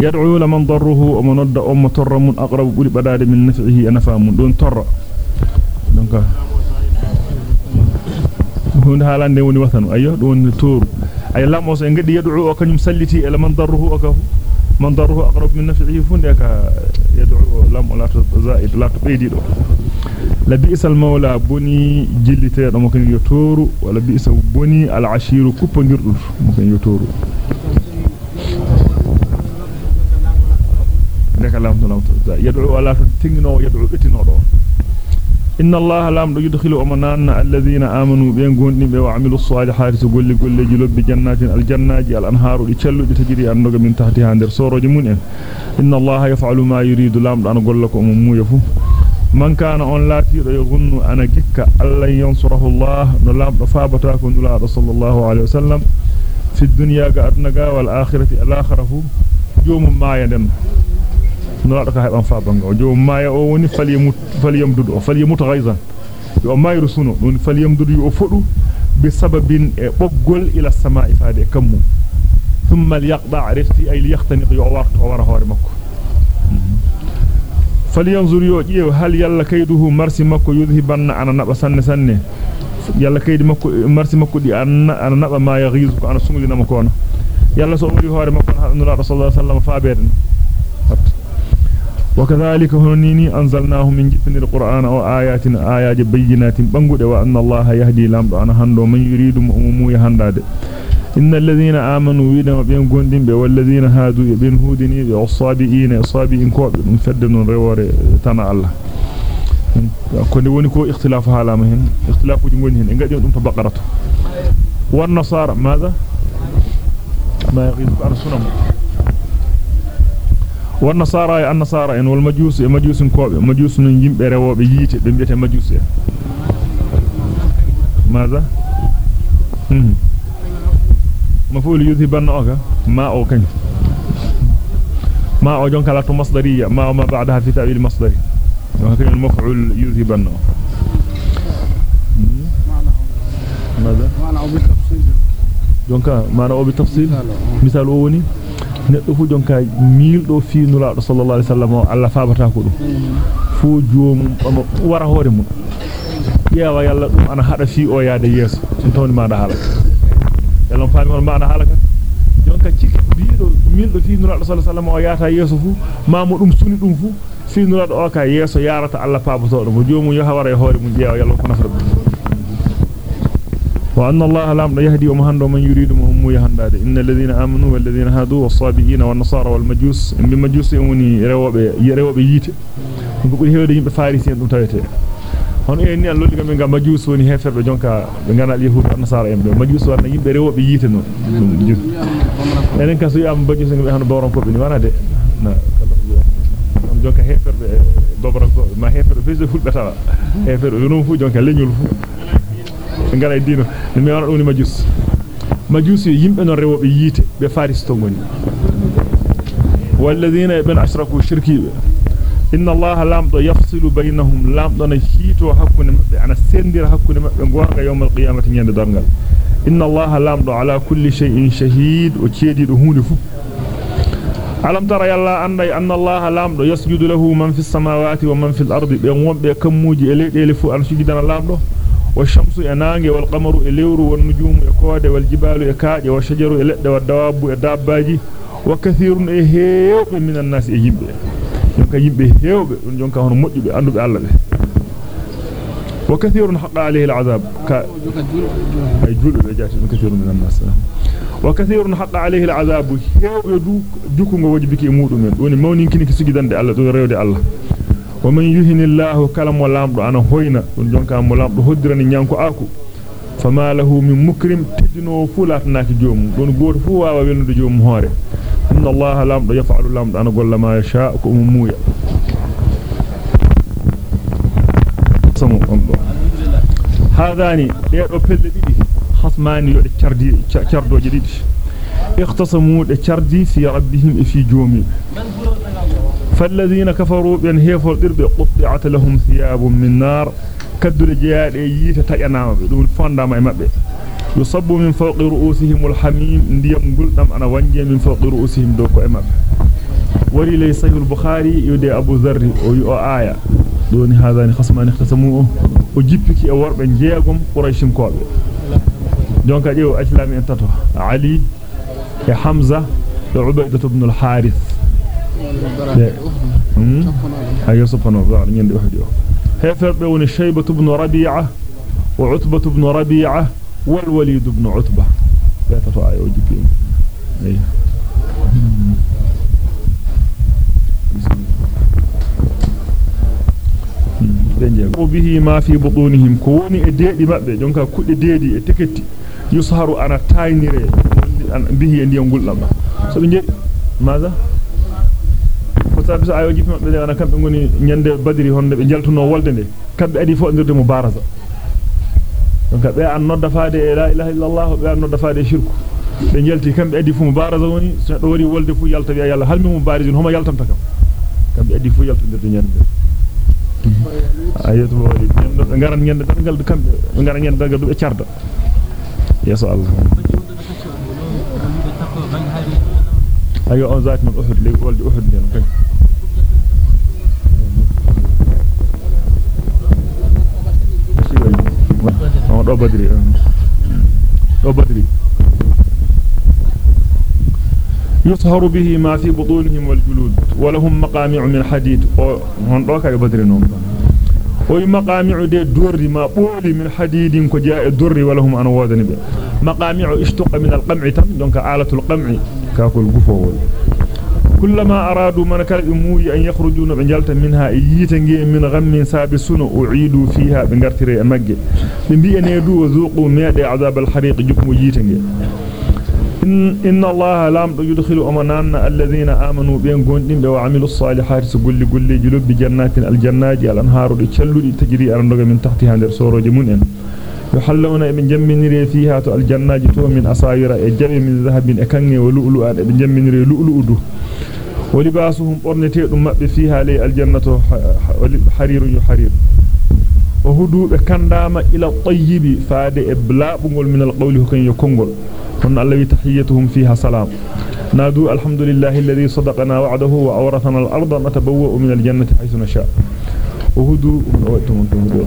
يدعو لمن ضره ومن ام تر من اقرب بودي بداد من نفعه نفع من دون تر دونك هون حالande woni watanu ayo don toru ay lamo so ngadi yad'u o kanyum salliti ila man darruhu o kafu man darruhu aqrab min naf'ihi funde ka yad'u lam la zaid la tubidi do la bi'sal mawla boni jillite do mo kan yo toru wala bi'sa boni al ashiru kuppondirdu mo kan yo toru neka lam to lam to yad'u wala to tingino yad'u itino do inna allaha lam do yudkhilu amanana alladhina amanu be gondi be wa amilu salihati so golli golleji lobbi jannatin aljannaji al anharu di celludi tajiri andoga min tahti ha der soroji mun en inna allaha yaf'alu ma yuridu lam do an golla ko mum muyafu man kana on lati do yuzunnu ana gikka allan yansurahu allah no lam do fabata ko nula sallallahu alaihi wasallam fi dunya ga adnaga wal akhirati al akhirahu jomum maya den nulaado ka heban faabango joom maya o woni falyamut falyamdudu o falyamut ghaizan yo mayru suno don falyamdudu o fodu bi sababin e boggol ila samaa'i faade kammu thumma liyaqda rifti ay liyahtaniq yo warto wara hore makko falyanzur yo jeew hal yalla kayduhu marsi makko yudhibanna ana naba sanne sanne yalla kaydi makko marsi makko di ana ana naba ma yaghizu ko ana sungudina makko yalla so wari hore makko nula rasulullah sallallahu alaihi wasallam faabeden وكذلك هنيني أنزلناه من جتن القرآن أو آيات بينات بنقود وأن الله يهدي لامد أنا هندو من يريد مؤمو يهنداد. إن الذين آمنوا ويدما بين قندين والذين هادوا بين هودني والصابئين الصابئين كوب مفدن روار تنا الله. كوني وني كو اختلاف حالامهن اختلاف جنگوني هن انغادي دum to baqaratu wan nasara ماذا؟ ما يغيب عن سنم والنصارى النصارى إن والمجوس مجوس كوبه مجوس من يمبه رewoobe yite be biete majus en ماذا؟ مفعول يذهبن أوكا. ما أو كان ما أو جون كلا مصدريه ما وما بعدها في تأويل مصدري. وهكذا المفعول يذهبن ماذا؟ معنى أو بالتفصيل. جونكا معنى أو بالتفصيل؟ مثال أو وني neddo fu jonka miildo fi nulaado sallallahu alaihi wasallam alla faabata ko dum fu bama wara hore mun yeewa yalla dum ana hada fi o yaade yeso sun tawni ma da halaka yalla faami on ma da halaka jonka ciki biido miildo fi nulaado sallallahu alaihi wasallam o yaata yeso fu maamo dum suni dum fu fi nulaado o ka yeso yarata alla faabato dum joomum yo hawara e hore mun yeewa yalla ko nafra dum وأن الله لا يهدي ومهن من يريد مهم يهن بعده إن الذين آمنوا والذين هادوا والصابئين والنصارى والمجوس إن بمجوس يوني يروا بييت يقول هذا يجب فارسين تنتهيته هون إيه إني أقول لكم إن مجوس يوني هفر بجونك بجانا اليهود والنصارى إن مجوس يوني يجب يروا بييت إنه يعني إنك سوي أم مجوس يوني هنو بورم كوبيني وأنا دي جونك هفر ببرم كوبيني ما هفر فيزي فول بتاوا هفر ينوفو جونك لنيولفو ngara dino mi wana dum ni majus majus yimbe non rewobe yite be faris to ngoni والذين ابن اشركوا شركي inna allaha lamdo yafsilu bainahum lamdo na hito hakkunde mabbe ana sendira hakkunde mabbe gonga yawmal qiyamati nyande dargal inna allaha lamdo ala kulli shay'in shahid o ciedido hunde fu alam tara yalla anday anna allaha lamdo yasjudu lahu man fis samawati wa man fil ardi be wonbe kammuji e leedele fu an sujidana lamdo والشمس ينانج والقمر إليور والنجوم يكواد والجبال يكاد والشجر يلد والدواب يدباجي وكثير هيوب من الناس يجيب يونك يجيب هيوب يونك هون مجيب عنده بألا به وكثير حق عليه العذاب. ك... أي جلو بجاش كثير من الناس. وكثير حق عليه العذاب. هيوب يدوك جوكو وجبك يموت من وني مونين كنك سجدان دي الله دون ريو دي الله. ومن يهن الله كلام ولام أنا هوينا دون جونكا مولام دو هدرني نيانكو أكو. فما له من مكرم تدنو فلات ناك جوم. دون غور فو واو ويلندو جوم هوري إن الله لام يفعل لام أنا قول ما يشاء كوم مويا. هذاني ديرو فيلدي خصمان يودي تشاردي تشاردو جديد. اختصموا تشاردي في ربهم في جومي. من فالذين كفروا بأن هي فردر بقطعة لهم ثياب من نار. كدل جياد ييتا تأنام بدون فاندا ما يمبئ يصب من فوق رؤوسهم الحميم ديم قلتم أنا وانجا من فوق رؤوسهم دوكو أمب ولي ليس البخاري يدي أبو ذر ويؤ آية. دون هذا خصما نختسموه وجبك أور بن جياكم قريشم كوابي دونك أجيو أجلامي أنتطو علي حمزة عبادة بن الحارث. أمم؟ يعني ربيعة وعتبة بن ربيعة والوليد بن عتبة. ثلاثة اي وجبين اي وبه ما في بطونهم. كون ديدي مبه جونكا كودي ديدي تيكتي يسهر أنا تاينيري. به ندي غولما سو ماذا؟ Ko sabi ayo jipi mabbe ana kambe ngoni nyande badiri honde be jaltuno wolde de kambe adi fo ndirde mubaraza donc be an nodda faade la ilaha illallah be an nodda faade shirku be jelti kambe adi fu mubaraza woni so do wari wolde fu yalta bi yalla halmi mubarizin homa yaltanta kam kambe adi fu yaltondirde nyande ayatu wali nyande be ngaran nyande dangal kambe be ngaran nyande dangal be ciarda yeso allah ayo on zaat man uhud le wolde uhud den kay يطهر به ما في بطونهم والجلود ولهم مقامع من حديد. هون دو كاي بدر نوم. وي مقامع دي دور ما بولي من حديد كو جاء الدر ولهم ان ودني به مقامع اشتق من القمع تم دونك آلة القمع كاكل غفو كلما أرادوا من كالموي أن يخرجون بنجلت منها ييتنجي من غم سابسون أعيدوا فيها بنغرتري أمجي. بنبي أن يدوا وذوقوا ميادي عذاب الحريق جكم ييتنجي إن, الله لام يدخل أمنان الذين آمنوا بين قندين وعملوا الصالحات سقل قل جلوب بجنات الجنات الأنهار تشلوا تجري أرنغ من تحتها در سورة جمون. يحلون ابن جمنري فيها الجنات من أصاير جم من ذهب أكنغ ولؤلؤ ابن جمنري لؤلؤ ولباسهم أرنتي أمت فيها لي الجنة حرير حرير وهدوء كندام إلى الطيب فادي إبلاب من القول هكين يكونغل هن الذي تحييتهم فيها سلام نادو الحمد لله الذي صدقنا وعده وأورثنا الأرض نتبوأ من الجنة حيث نشاء وهدوء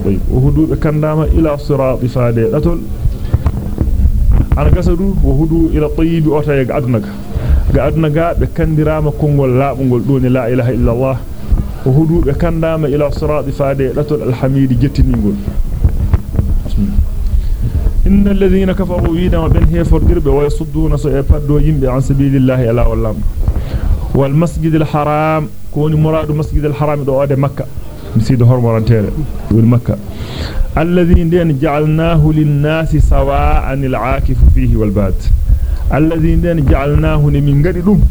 طيب وهدوء كندام إلى الصراط فادي أتل أنا قصده وهدوء إلى الطيب أرتيق عدنك wa hudu adnaga ga be kandirama kongol laabungol doni la ilaha illa allah o hudube kandama ila sirati faade datul alhamidi jettiningol innal ladhina kafaru yidama ben hefordirbe wa yasudduna so e paddo yimbe an sabilillahi ala wallam wal masjidil haram koni muradu masjidil haram do ode makka مسيد هرمرانتيره والمكة الذي دين جعلناه للناس سواء العاكف فيه والباد الذي دين جعلناه من غدي دوم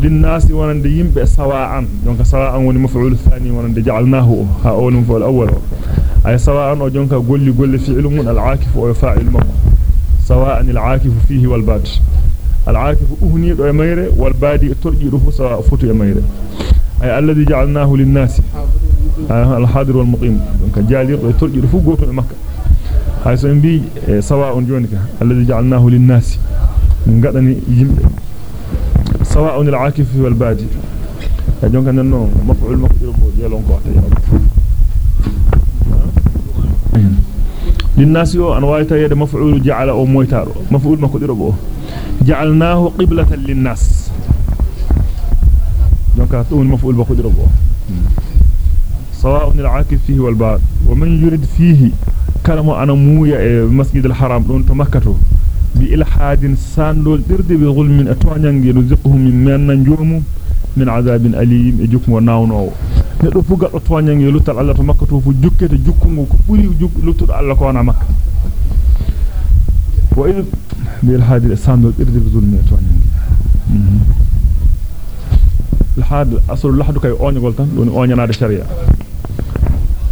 للناس ونند يمبه سواء. دونك سواء وني مفعول الثاني ونند جعلناه. ها اول مفعول الأول. أي سواء أو جونكا غولي غولي فعل من العاكف أو فاعل مكو سواء العاكف فيه والباد العاكف أهني دو ميره والبادي ترجي دو سواء فوتو ميره أي الذي جعلناه للناس. الحاضر والمقيم. دونك جالير دو ترجي دو فو غوتو مكة. hay so mbi sawa on joni ka alladhi ja'alnahu lin-nasi ngadani yimbe سواء العاكف والبادي جونك نانو مفعول مقدر بو جيلون كو للناس أو ان وايتا يد مفعول جعل أو مويتارو مفعول مقدر بو جعلناه قبلة للناس جونك تون مفعول مقدر بو سواء العاكف فيه والباد ومن يريد فيه كلام أنا مويا مسجد الحرام دون تو مكه بإلحاد ساندول إرد بظلم أتوان ينجي نزقه من مان ننجوم من عذاب أليم يجوكم وناون أو نقول فقط أتوان ينجي لطل على مكة توفو جوكة جوكم وكبولي جوك لطل على كوانا مكة وإذ بإلحاد ساندول إرد بظلم أتوان ينجي الحاد أصل اللحد كي أوني قلتان لون أوني نار الشريعة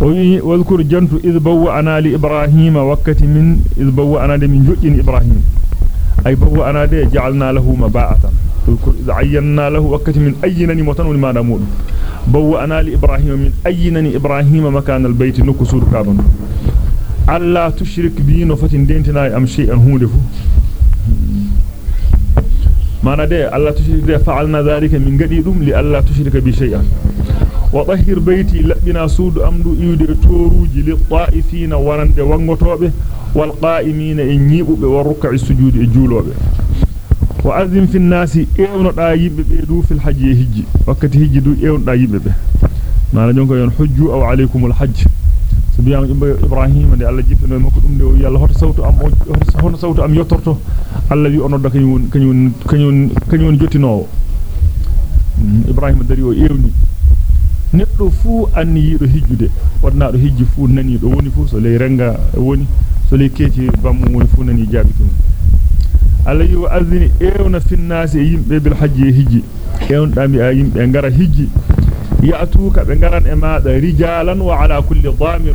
واذكر جنت اذ بوانا لابراهيم وكت من اذ بوانا لمن جوج إبراهيم أي بوأنا دي جعلنا له مباعة عينا له وكت من أينني متن لما نمول بوأنا لإبراهيم من أينني إبراهيم مكان البيت نكسور كابن ألا تشرك بي نفتن دينتنا أم شيئا هودفو ما ندي ألا تشرك بي فعلنا ذلك من قديدهم لألا تشرك بي شيئا. وطهر بيتي لبنا سود أمدو إيودي توروجي للطائفين ورند وانغطوبه والقائمين إنيبوب والركع السجود إجولوبه وأذن في الناس إيون دايب بيدو في الحج يهجي وقت هجي دو إيون دايب به ما نجونك ين حجو أو عليكم الحج سبيان إبراهيم دي الله جيبنا مكو yalla hoto sawtu am hono sawtu am yottorto Allah wi onodda kanyun kanyun kanyun kanyun jottinowo Ibrahim dari o ewni neddo fu anni yido hijjude wadna do hijji fu nani do woni fu so ley renga so ley keci bammu woni fu nani jabitum alla yu azini ewna finnasi yimbe bil hajji hijji ewn dami a yimbe ngara hijji ya'tuka be ngaran e maada rijalan wa ala kulli dhamir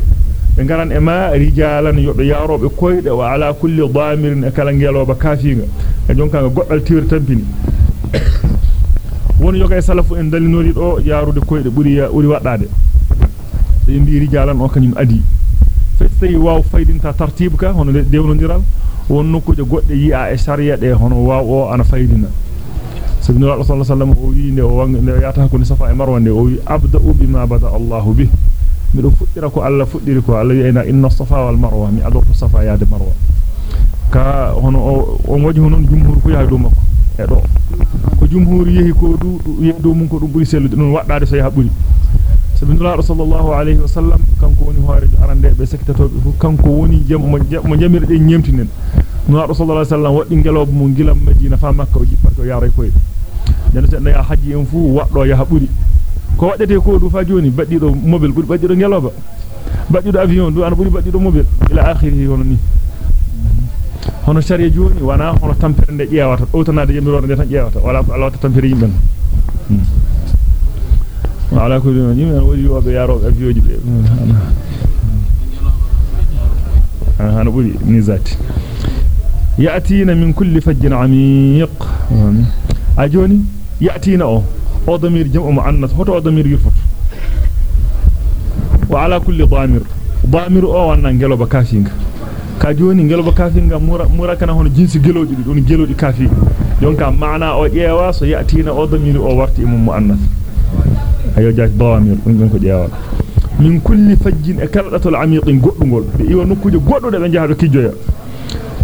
be ngaran e ma rijalan yobe yarobe koyde wa ala kulli dhamirin e kala ngeloba kafinga e jonka goddal tiwir tampini woni yoga e salafu en dalinori do yaarude koyde buri buri waddade be mbi rijalan o kanyum adi festay waw faydinta tartib ka hono dewnodiral won nokkuje godde yi'a e sharia de hono waw o ana faydina sabina Allah sallallahu alaihi wasallam o wi ne o wanga yata ko ni safa e marwa ne o wi abda'u bima bada Allah bih mido fuddira ko Allah fuddiri ko Allah wi'ina inna safa wal marwa mi adorto safa yaade marwa ka hono o waji honon jumhur fu yaade do makko e do ko jumhur yehi ko du yehi do mun ko dum buri sellude non waddade so yaha buri sabina sallallahu alaihi wasallam kanko woni horejo arande be sekitatobe fu kanko woni jam mo jamirde nyemtinen no sallallahu alaihi wasallam waddi ngelobo mo gilam madina fa makka o jippa ko yaray koyde janata na ya haji en fu waddo yaha buri ko waddete ko du fa joni baddido mobile buri baddido ngeloba baddido avion du an buri baddido mobile ila akhiri hono ni hono sharia joni wana hono tampere nde ƴeewata ɗowtanade yamirore nde tan ƴeewata wala ko alawata tampere yimɓe wala ko yimɓe an woni yoɓe yaroɓe avion ji ɓe hana ɓuri ni zati ya'tina min kulli fajjin amiq a joni ya'tina o o damir jam'u muannas hoto o damir yurfat wa ala kulli damir damir o wanna ngeloba kafinga ka joni ngeloba kafinga mura mura kana hono jinsi gelodi don gelodi kafi donka maana o jeewa ayo jaaj damir dum ko jeewa min kulli fajjin e kaldatul amiqin goddugol be iwa nokkuje goddude be jahado kijjoya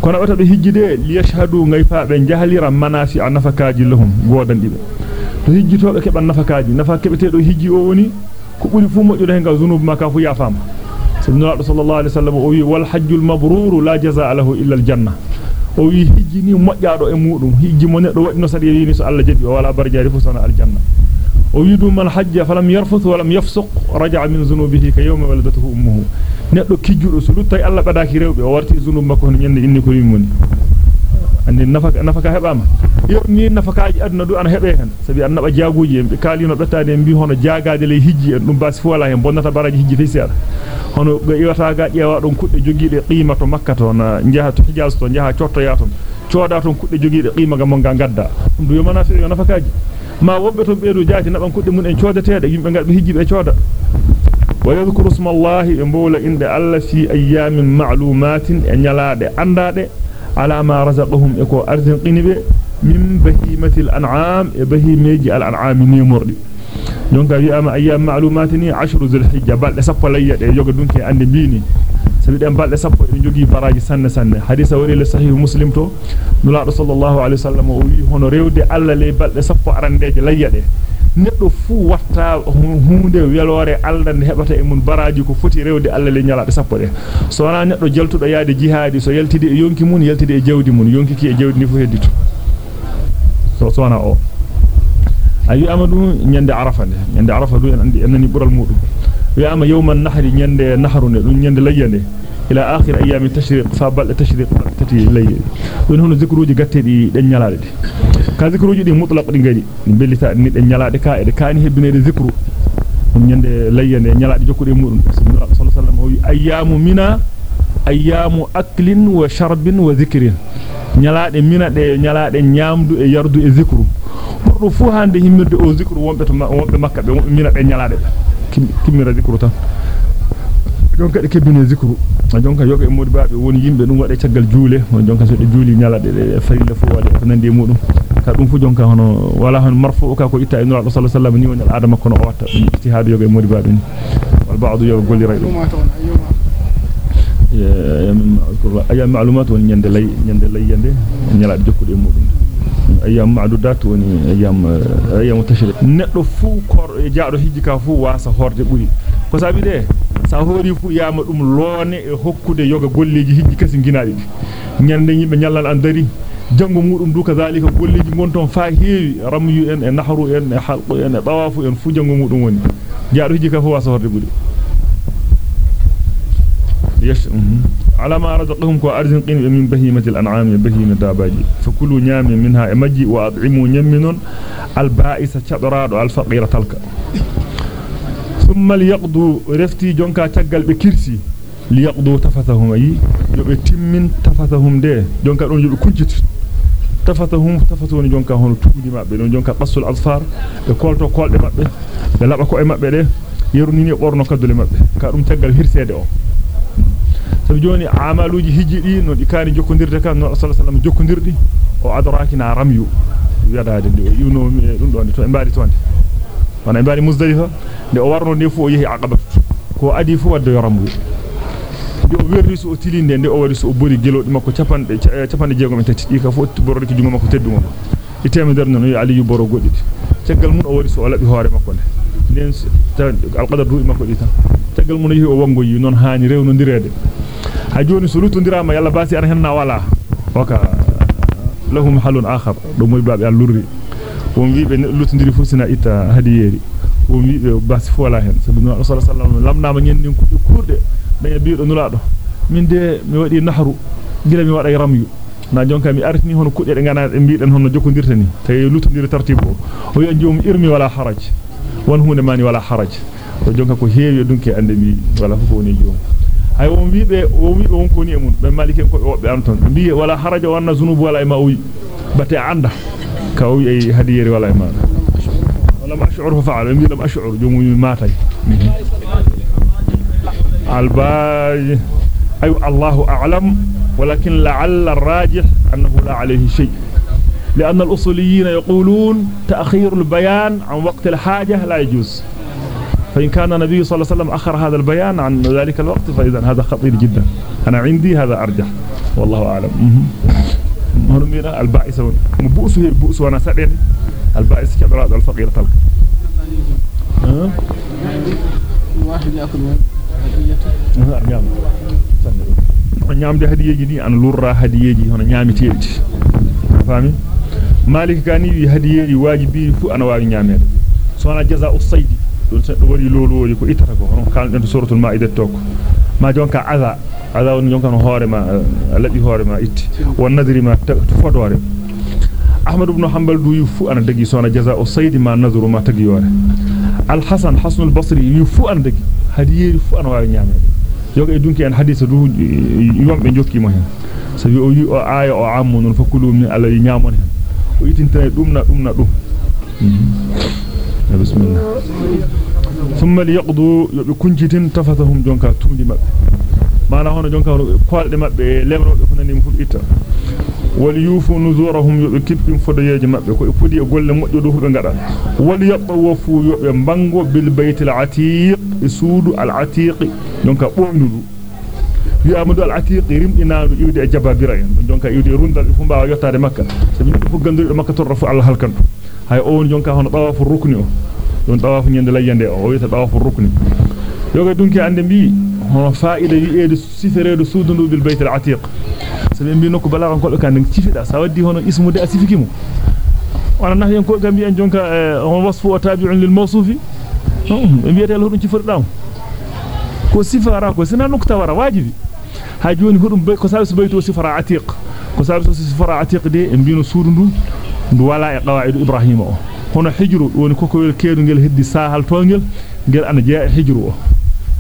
kono wata be hijjide li yashhadu ngayfa be jahalira manasi an nafakaaji lahum godandibe to hijjitobe keban nafakaaji nafa kebete do hijji o woni ko buri fu mojude hen ga zunub maka fu yafam sallallahu sallallahu alaihi wasallam o wi wal hajjul mabrur la jazaa lahu illa al janna o wi hijji ni mojjaado e mudum hijji mo neddo wadino sadi yini so Allah jabi wala barjaari fu sana al janna ويدو من حج فلم يرفث ولم يفسق رجع من ذنوبه كيوم ولدته hono nyande inni ko yimuni andi nafaka nafaka hebama yo ni nafakaaji aduna du ana hebe hen sabi annaba jaaguji en be kalino bettade en bi hono jaagaade le hijji en dum basi fu wala hen bonnata baraji hijji fe seeda hono go iwata ga ƴeewa don kudde jogiide qima to makka to na jaha to hijaz to jaha cotto ya ton cooda ton kudde jogiide qima ga mon ga gadda dum du yomana fi nafakaaji ma wobbe to beedu jaati naban kudde mun en coodateede yimbe hijji be cooda ويذكر اسم الله يقول إن الله في أيام معلومات أن يلاد أنداد على ما رزقهم إكو أرزن قنبه من بهيمة الأنعام بهيمة الأنعام نيمورد donc wi ama ayyam ma'lumatini 10 zulhijja balde sappo layyade yoga dunki ande bini sabi den balde sappo e jogi baraji sanne sanne hadisa wari le sahih muslim to nulaado sallallahu alaihi wasallam o wi hono rewde alla le balde sappo arandeje layyade neddo fu watta hunde welore aldande hebata e mun baraji ko foti rewde alla le nyalaade sappo de so wana neddo jaltudo yaade jihadi so yaltidi e yonki mun yaltidi e jawdi mun yonki ki e jawdi ni fu heddito so so wana o ayi amadu nyande arafa de nyande arafa du en andi enani bural mudum wi ama yawman nahri nyande nahrune dum nyande layyande ila akhir ayyam tashriq fa bal tashriq tati layy don hono zikruji gattedi den nyalaade de ka zikruji di mutlaq di ngari bellita ni den nyalaade ka e de kani hebbinede zikru dum nyande layyande nyalaade jokkude mudum sallallahu alaihi wasallam o ayyamu mina ayyamu aklin wa sharbin wa dhikrin nyalaade mina de nyalaade nyamdu e yardu e zikru burdo fu hande himmirde o zikru wonbe to wonbe makka be mina be nyalaade kimmira zikru tan jonka de kebbine zikru jonka yoga e modi baabe woni yimbe dum wade caggal juule jonka so de juuli nyalaade de farilla fu wade ko nande mudum ka dum fu jonka hono wala hon marfu ka ko itta ibn rasul sallallahu alaihi wasallam ni woni adama kono o watta dum ijtihad yoga e modi baabe ni wal ba'd yoga golli ray dum أيام معلومات ونيند لي نيند لي يند نيلا جوكودي مودum أيام معدودات وني أيام أيام تشريق fu wasa horde buri ko sabi de sa hori fu yama dum loone e hokkude yoga golleji hijji kasi ginaadi nyande yimbe nyallal an dari jango mudum du kazalika golleji gonton fa heewi ramyu en e nahru en e halqu en e tawafu en fu jango mudum woni jaado hijji ka fu wasa horde buri يش على ما رزقهم كو أرزن قين من بهيمة الأنعام بهيمة داباجي. فكلوا نيام منها إمجي وأطعموا نيمن البائس شبراد والفقير تلك. ثم ليقضوا رفتي جونكا تقل بكرسي. ليقضوا تفثهم أي يبقى تمن تفثهم ده جونكا دون يبقى كنجت تفثهم تفثون جونكا هون تودي مابbe don jonka qasul alfar be kolto kolde mabbe be laba ko e mabbe de yerunini borno kadule mabbe ka dum taggal hirsede o no sallallahu alaihi jokkondirdi o adraki na ramyu yadaade de yuno dum don to e mbaari tonde wana e mbaari muzdalifa de o warno de fu o yehi aqaba ko adi fu wadde yorambu de o werri so o tilinde de o wari so o bori gelodi makko capande capande jeegom en tati di ka fu borori ko jungo makko teddumo e temeder non yo ali yu boro godidi ceggal mun o wari so o labi hoore makko ne den alqadar du makko di tan ceggal mun yehi o wango yi non haani rewnondirede ha joni so lutondirama yalla basi ar henna wala waka lahum halun akhar do moy baabe allurri won wiibe lutondiri fursina itta hadiyeri won wiibe basi fu wala hen sabu no sallallahu alaihi wasallam lamnama nyen ko kurde be biido nulaado min de mi wadi nahru gila mi wada ramyu na jonka mi artini hono kudde de ngana be biiden hono jokkondirta ni tay lutondiri tartibo o yo jom irmi wala haraj won hunde mani wala haraj to jonka ko heewi dunke ande mi wala fu woni jom ay won wiibe won wiibe won ko ni mun be maliken ko wobbe an ton bi wala haraja wanna zunubu wala ma wi bate anda ka wi ay hadiyeri wala ma wala ma ash'ur fa fa'ala bi lam ash'ur jomu matay albay ay Allahu a'lam ولكن لعل الراجح أنه لا عليه شيء لأن الأصوليين يقولون تأخير البيان عن وقت الحاجة لا يجوز. فإن كان النبي صلى الله عليه وسلم أخر هذا البيان عن ذلك الوقت فإذا هذا خطير جدا. أنا عندي هذا أرجح. والله أعلم. هرمينا البائس مبؤس هي البؤس وأنا سألين البائس كبرات الفقير تلك واحد يأكل هديته نعم ñamde hadiyeji ni an lurra hadiyeji hono ñaamiteedi fami don do wari lolowodi ko itata ko hono kan den suratul ma'idah to ko ma jonka adha adha won jonka no hoore ma labi hoore ma itti won nadri ma fodore ahmad ibn hanbal du yufu ana dagi sona jazaa'u saydi ma nadru ma tagi yore al hasan hasan al basri yufu ana dagi hadiyeri fu ana waawi nyaamede yoga e dunki en hadisa du yombe jokki mo hen sabi o wi o aya o ammu non fakulu min ala nyaamon hen na dum na dum بسم الله ثم ليقضوا بكنجتين تفتهم جونكا تومدي مابbe mana hono jonka kolde mabbe lemrobe ko nani fu itta wal yufu nuzurahum yobe kibbin fodoyeje mabbe ko fudi e golle moddo do be ngada wal yatawafu yobe wi amadu al atiq rimdinaadu iwde e jababira en jonka iwde rundal fu mbaawa yottade makka sabi fu ganduri makka torrafu allah halkanto hay o woni jonka hono tawafu rukni o don tawafu nyande layyande o wiita tawafu rukni yoga dunki ande bi hono faida wi'ede sifereede suudundu bil bayt al atiq sabi mbi nokku balaghan ko kan cifida sa waddi hono ismu de asifikimu wana nahi en ko gambi en jonka on wasfu wa tabi'un lil mawsufi be biyete la dum cifirdaam ko sifara ko sina nokta wara wajibi ha joni hudum ko sabi baytu sifara atiq ko sabi sifara atiq de en bino suudundu ndu wala e qawaidu ibrahima o hono hijru woni koko wel keedu ngel heddi sahal tongel ngel ana jeya hijru o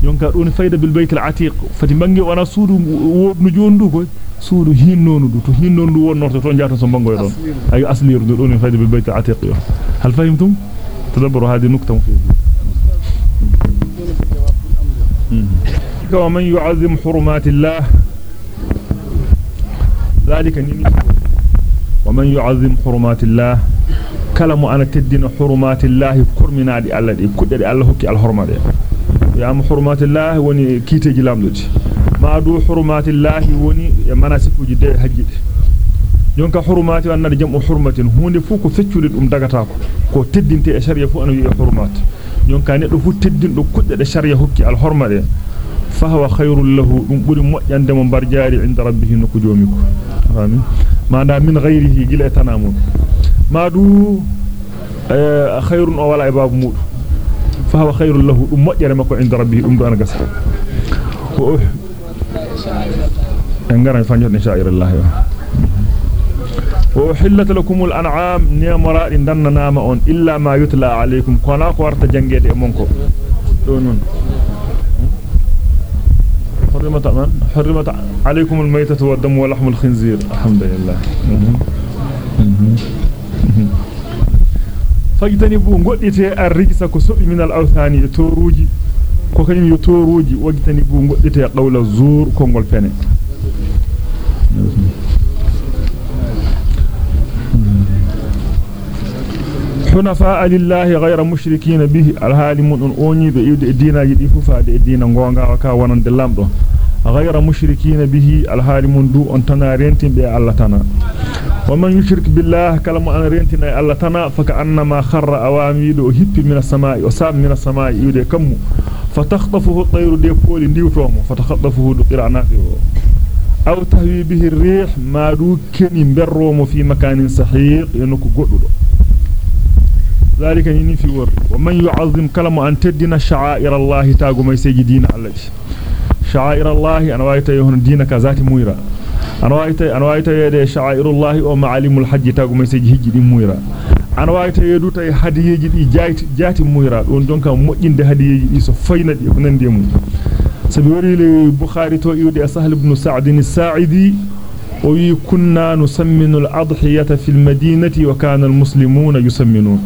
jonka doni fayda bil bayt al atiq fati bangi wana suudu wobnu jondu ko suudu hinnonu du to hinnonu du wonnorto to jaata so bangoy don ay asliru du doni fayda bil bayt al atiq yo hal fahimtum tadabbaru hadi nukta mufida ومن يعظم حرمات الله ذلك نيني ومن يعظم حرمات الله كلام أنا تدين حرمات الله كرمنا دي الله دي كدر الله هكي الحرمة دي. يا حرمات الله وني كيتي جلام دوتي. ما دو حرمات الله وني مناسك جدي حج yonka hurmati annade jamu hurmatin hunde fu ko feccude dum dagatako ko teddinte e sharia fu an wi hurmat yonka neddo fu teddindo kudde de sharia hokki al fa فهو خير له. دم بري موجاند مو بارجاري عند ربه نكو جوميكو. فامين ما دا من غيره جلا تنامون. ما دو آه، خير ولا عباب مود. فهو خير له. دم موجاري مكو عند ربه. دم دانا غس انغار فانجو نشاء الله. وحلت لكم الأنعام. نمر دننا ما أون. إلا ما يتلى عليكم. كنا قرت جنجيت مونكو دونون. حرمت من حرمت عليكم الميتة والدم ولحم الخنزير. الحمد لله. فاجتنبوا غديته الرجس كسب من الأوثان توروجي toruji wajtani bu ngoddete qawla zur kongol pene حنفاء لله غير مشركين به. الحالم ان اوني be iwde dinaji di fufaade e dina gonga waka wonande lamdo غير مشركين به الحالم دو on tana rentimbe Allah tana ومن يشرك بالله كلام ان رنتنا الله تنا فكأنما خر اواميدو هيبي من السماء وسام من السماء يودي كم فتخطفه الطير دي بولي ديوتوم فتخطفه قرعناته أو تهوي به الريح ما دو كني برروم في مكان سحيق ينكو قدودو ذلك نيني في ور ومن يعظم كلام أن تدين شعائر الله تاغو ما يسيجي دين الله. شعائر الله أنا وايتا يهون دينك ذات مويرا أنا وايتا أنا وايتا يدي شعائر الله ومعالم الحج تاغو ما يسيجي هجي دين مويرا أنا وايتا يدو تاي هديجي دي جايت جاتي مويرا دون دونكا موجinde hadiyeji di so fayna di ko nande mum sabi wari le bukhari وي كنا نسمن الأضحية في المدينة وكان المسلمون يسمنون.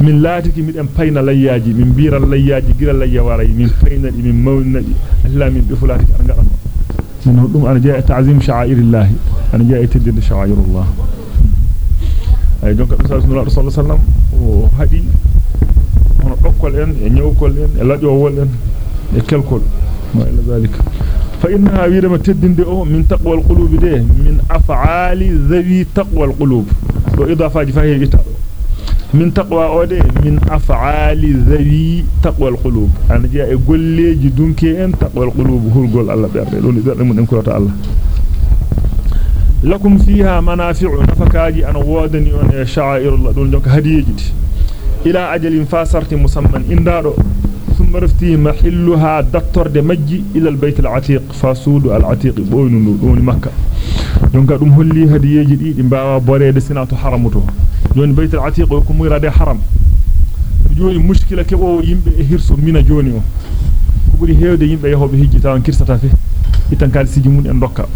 من لاتك من أمبين لياجي من بير اللياجي غير الليواري من بين من مولد إلا من بفلاتك أنا قرأنا من هدوم أنا جاء تعظيم شعائر الله. أنا جاء تدين شعائر الله. أي جونك رسول الله صلى الله عليه وسلم. وهدي هنا أقول إن ينيوكل إن لا جوول إن يكلكل ما إلى ذلك. فإنها ويرما تدند أو من تقوى القلوب ده من أفعال ذوي تقوى القلوب. وإضافة فهي بتاع من تقوى أو ده من أفعال ذوي تقوى القلوب. أنا جاء يقول لي جدونك أن تقوى القلوب. هو القول الله بيرد لون إذا من إنكرة الله. لكم فيها منافع. نفكاجي. أنا وادني أن شعائر الله. دون جنك هدية جدي. ila ajalin fasarti musamman indado ثم رفتي محلها دكتور دي مجي إلى البيت العتيق فاسود العتيق بوينو دون مكه دونك دوم هولي هديهجي دي دي باوا بوريده سيناتو حرمتو جون بيت العتيق haram joni mushkila kebo yimbe e hirso mina joni o ko buri heewde yimbe yahobe hijji tawan kirsata fe itan kalsiji mun en dokka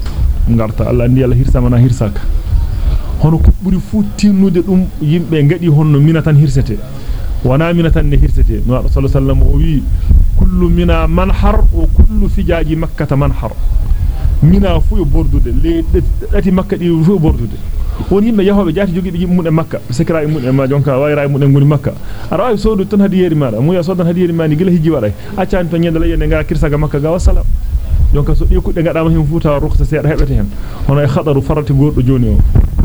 ngarta Allah andi Allah hirsa mana hirsaka hono ko buri fu tinnude dum yimbe ngadi honno mina tan ونامنة نهيستي صلى الله عليه وسلم كل منا منحر وكل فجاج مكة منحر. منا فوي بردود التي مكة فوي بردود ونيما يهوه جاتي جوكي بجي مون مكة. سكرا مون ما جونكا وايرا مون مون مكة. أرأي صود تن هدي يري مارا. مويا صود تن هدي يري ماني جيله هجي واري أتشان تن يندل يندل يندل كرسا مكة غاوة سلام. جونكا صود يكو دنگا دامهم فوتا رخصة سيارة هبتهم هنا يخطر فرط جوني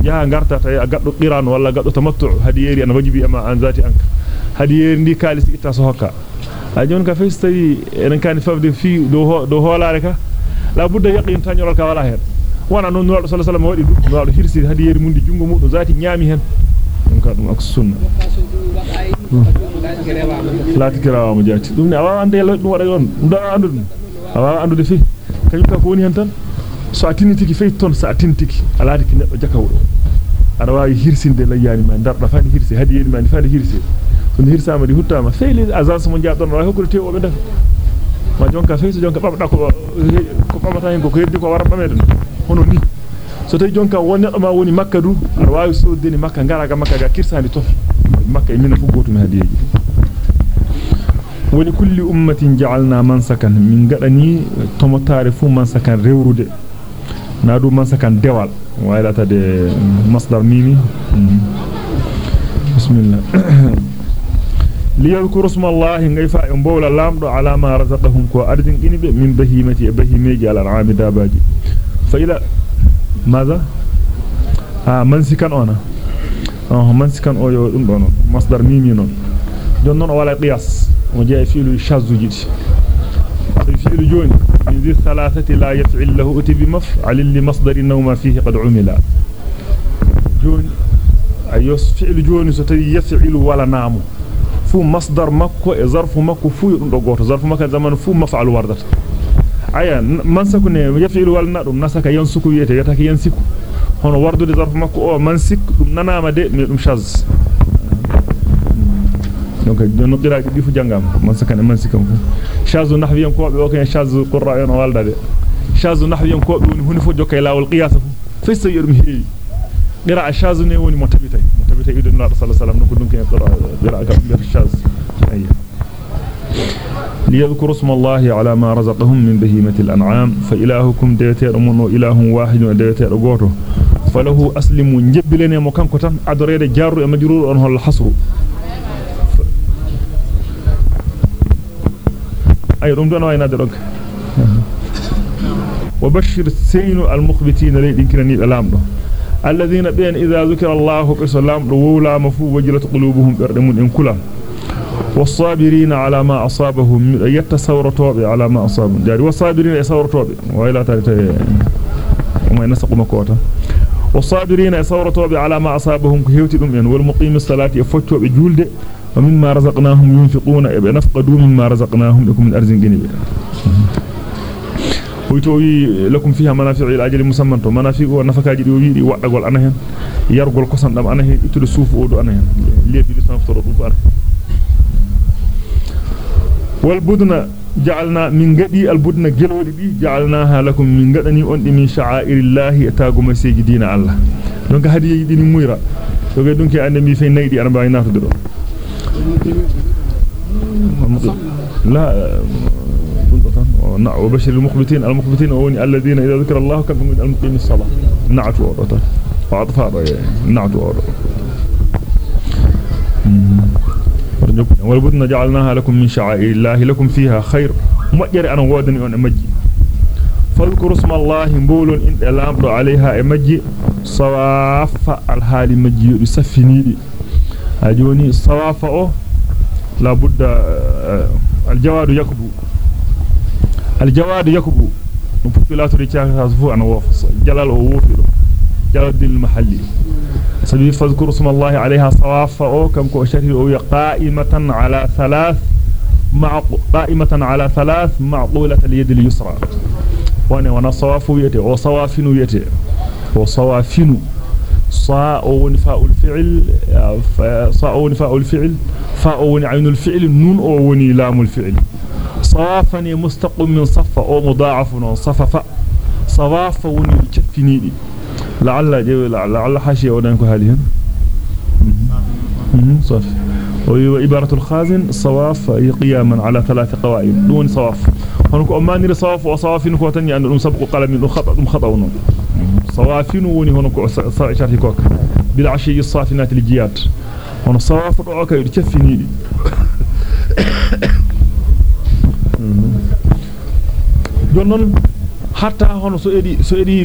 jaha ngarta tay gaddo qiran walla gaddo tamattu hadiyeri an wajibi ama an zati anka hadiyeri ndi kalisi itta so hokka a jon ka fes tawi en kan fawde fi do do holare ka la budda yaqin tanyorol ka wala hen wana non nuwado sallallahu alaihi wasallam wadi dum nuwado hirsi hadiyeri mundi jungo mudum zati nyami hen dum ka dum ak sunna lati kirawa mo jati dum ne awa ande dum wada yon dum andu dum awa andude fi kanyum ka ko woni hen tan so atinitiki fey ton sa atinitiki alaati ki neddo jakawdo ada waawi hirsinde layyani ma darda fani hirsi hadiyeri ma fani hirsi so hirsama di huttama fey les agence mo jaadon wa hokkude tew obe def ma jonka fey so jonka babda ko ko pamata hen ko ko heddi ko wara bameden hono ni so tay jonka won neddo ma woni makka du ada waawi soddeni makka ngara ga makka ga kirsandi tof makka e min fu gotum hadiyeji woni kulli ummatin ja'alna mansakan min gadani tomotare fu mansakan rewrude nadu mansakan dewal waylata de masdar mimi bismillah liyadhkuru isma allah ngayfa en bowla lamdo ala ma razaqahum ko ardin inibe min bahimati bahimeji ala al'ami dabaji fa ila ماذا آه منسكن أنا آه منسكن أو يو don masdar mimi non don non wala qiyas mo jey fi'lu shazzu jiti fi'lu joni ذي الثلاثة لا يفعل له أتي بمفعل لمصدر النوم فيه قد عمل. جون أيوس فعل جون ستي يفعل ولا نام. فو مصدر مكو ظرف مكو فو يدغوت ظرف مكو زمان فو مفعل وردت aya man sakune yafilu wal nadum nasaka yansuku yete yataka yansiku hono wardude zarf makko o man sik dum nanama de donc don qiraati difu jangam man sakane man sikam fu shazu nahwiyan ko be o shazu qurra'an waldade shazu nahwiyan ko be woni huni fu jokkay lawol qiyas fu fessa yerum heewi qira'a shazu ne woni mo tabitay mo nabi sallallahu alaihi wasallam ko dum ken qira'a ka bir shaz ayya ليذكروا اسم الله على ما رزقهم من بهيمة الأنعام فإلهكم ديتير منو إله واحد وديتير غوتو فله أسلم جبلني مكانكو تان أدريد جار مجرور أنه الحصر أي رمضان وين أدرك وبشر السين المخبتين ليدين كنني الألام الذين بين إذا ذكر الله بسلام ولا مفو وجلت قلوبهم بردمون إن كلهم والصابرين على ما أصابهم يتصورتوا على ما أصابهم. جاري والصابرين يصورتوا وإلى تاريخ وما ينسق مكوتا. والصابرين يصورتوا على ما أصابهم كهيوتي دم والمقيم الصلاة يفتوا بجولد. ومما رزقناهم ينفقون بنفقدوا مما رزقناهم لكم من أرزق جنب ويتوي لكم فيها منافع إلى أجل مسمى. منافع ونفقاجي دي ويدي ودغول أنا هن. يرغول كوسان دم أنا هن. يتود سوف أودو أنا هن. ليبي دي سنفترو دو أنا والبدن جعلنا من غدي البدن جلودي دي جعلناها لكم من غدني اون من شعائر الله تاغو مسيجي دين الله. دونك هدي دي مويرا دونك اندي مي في نيدي أنا باي ناتو دو لا نعم وبشر المخبتين المخبتين اوني الذين إذا ذكر الله كانوا من المقيم الصلاة. نعت ورطه وعطفا نعت ورطه والبدن جعلناها لكم من شعائر الله لكم فيها خير. مجر أنا وادني أن مجي. فاذكروا اسم الله مبول إن الأمر عليها مجي. صواف الحال مجي يسفني أجوني صواف أو لابد الجواد يكبو. الجواد يكبو. لا تريد شيء أنا وافص جلال هو وفيرو جلال المحلي. سبي فاذكر اسم الله عليها صواف أو كم كو شرح أو قائمة على ثلاث مع قائمة على ثلاث معقولة اليد اليسرى. وأنا وأنا صواف يتي أو صوافن يتي أو صوافن صاء ونفاء الفعل صاء ونفاء الفعل فاء ونعين الفعل نون وني لام الفعل. صافني مستقم من صف أو مضاعف صفف صواف وني كفنيدي لعل لعل حاشية ودان كو حالي هن صف وعبارة الخازن صواف قياما على ثلاث قوائم دون صواف. هنكو أماني صواف وصواف نكو تني أن سبق قلم خطأ خطأ صواف وني هنكو شرح كوك. بالعشي الصافنات الجيات هنا صواف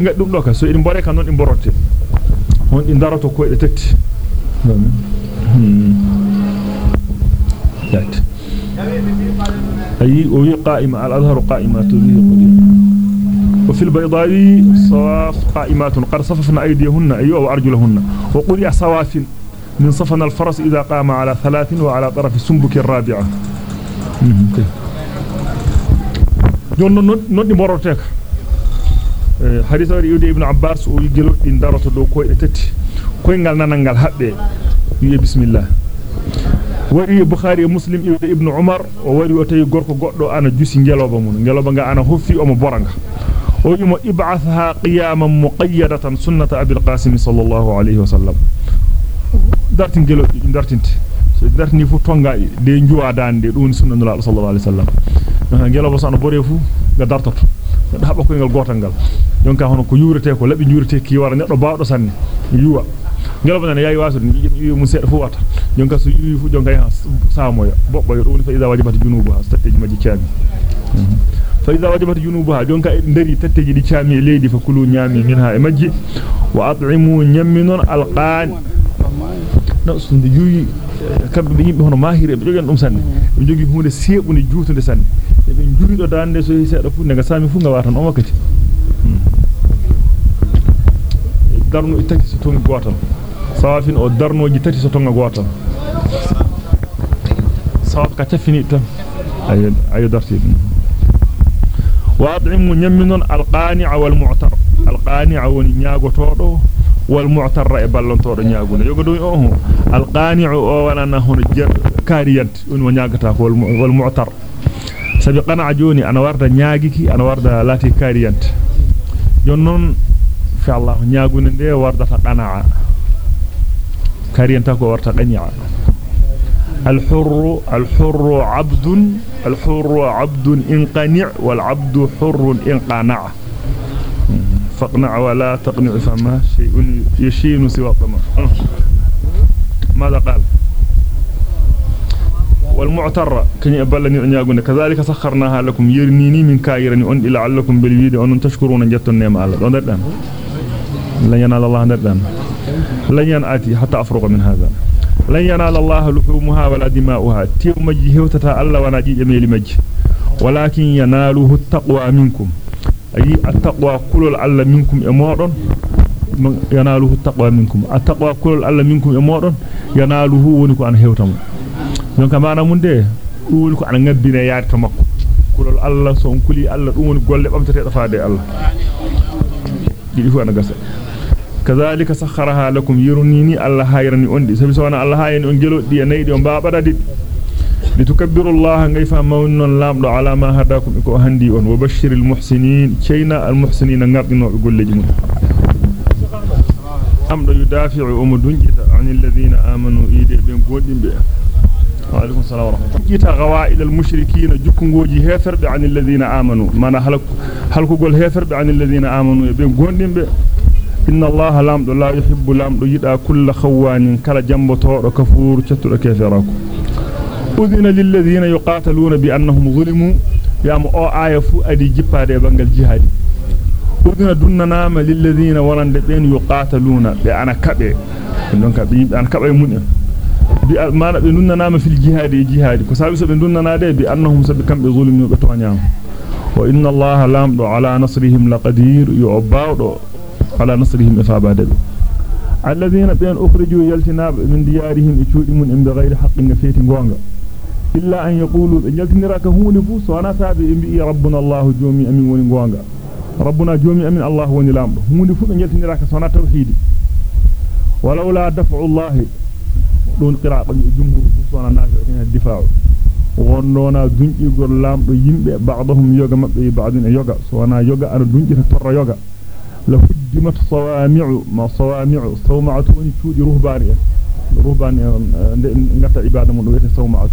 ngaddum do ka so edi bore kan non di borotte hon di daroto ko e tetti dat أي قائمة الأظهر قائمات به قدير وفي البيضاوي صواف قائمات قد صففنا أيديهن أيوة وأرجلهن وقل صواف من صفنا الفرس إذا قام على ثلاث وعلى طرف السنبك الرابعة جون hadith wari yude ibn abbas o yigelo din daroto do ko e tati koyngal nanangal habbe wiye bismillah wari bukhari e muslim ibn umar o wari o tayi gorko goddo ana jusi ngeloba mun ngeloba nga ana ib'athaha qiyaman muqayyadatan sunnata abil qasim sallallahu alayhi wa sallam dartin gelo dartinte so dartini fu tonga de njuwa dande dun sunna nula sallallahu alayhi wa sallam ngeloba so ana bore fu ga dartoto do haba koyngal gotal gal jonka hono ko yurete ko labi yurete ki wara neddo baawdo sanne yuwa ngeloba nan yayi wasu ni mu seeda fu wata jonka so yuwi fu jonka ya saamoya bobbo yo dum fa iza wajibat junubuha tatteji maji caami e kulu nyaami minha e majji wa at'imu nyamminon alqan no sunde yuwi kambe yimbe hono mahire be jogen dum sanne be jogi hunde seebunde juutunde sanne e be juuido dande so seeda fu nga sami fu nga watan on wakati darno itati so tonga gotal sawafin o darnoji tati so tonga gotal sawaf ka tafini tan ayo ayo darti wal mu'tar e ballontodo nyaaguno yogo do o alqani'u o wana hono kariyant on mo nyaagata ko wal mu'tar sabi qana'a joni ana warda nyaagiki ana warda lati kariyant jonnon fi Allah nyaagune de wardata qana'a kariyanta ko warta qani'a الحر الحر عبد الحر عبد إن قنع والعبد حر إن قنع فاقنع ولا تقنع فما شيء يشين سوى الطمع ماذا قال؟ والمعتر كن يبلني أن يقول كذلك سخرناها لكم يرنيني من كائرني أن لعلكم بالويد أن تشكرون جتن نعم الله ندرن لن ينال الله ندرن لن ينأتي حتى أفرغ من هذا. لن ينال الله لحومها ولا دماؤها. تيو مجي هوتتا الله ونجي جميل مجي ولكن يناله التقوى منكم. أي التقوى كل الله منكم إمورا يناله التقوى منكم. التقوى كل الله منكم إمورا يناله ونكو عن هوتم. yaade to makko kulol Allah so on kuli Allah dum woni golle bamtete dafaade Allah didi fu ana gasa كذلك سخرها لكم يرنيني الله هايرني أندي. سبس وأنا الله هايرني أنجلو دي نيدي بابا ديد لتكبروا الله غيفا مونن لامدو على ما هداكم إكو هندي ون وبشر المحسنين. كينا المحسنين نغردنا وقل لجمون أمدو يدافع أمدون جدا عن الذين آمنوا إيدي بهم قودين بهم وعليكم السلام ورحمة الله. جيتا غوائل المشركين جكم غوجي هيفر عن الذين آمنوا. مانا هلكو هلكو قول هيفر عن الذين آمنوا بهم قودين بهم قوندين بي إن الله لامد لا يحب لامد يدى كل خوان كلا جنب طور كفور تتر كيفراكو أذن للذين يقاتلون بأنهم ظلموا يام أو آية فو أدي جبا دي بانجل جهادي. أذن دوننا للذين ورند بين يقاتلون بأنا كبه. دونك بي أنا كبه منه bi mana be nunnanama fil jihad e jihad ko sabi so be nunnanade bi annahum sabi kambe zulmi be toñam wa inna allaha lamdo ala nasrihim laqadir yu ala nasrihim ifabade الذين بين أخرجوا يلتناب من ديارهم إن بغير حق نفيت غونغا إلا أن يقولوا يلتنراك هون فوس وأنا سابي إن بإي ربنا الله جومي أمين وني ربنا جومي أمين الله وني لامدو هون فوس يلتنراك سوانا توحيد. ولولا دفع الله دون قراءة الجمهور فوس وأنا نافع الدفاع. wondona dunjigol lamdo yimbe ba'dahum yoga mabbe ba'din yoga so wana yoga ana dunjita torra yoga لهدمت صوامع ما صوامع صومعت ونشود رهبانية. رهبانية نقطع عبادة من الوية صومعت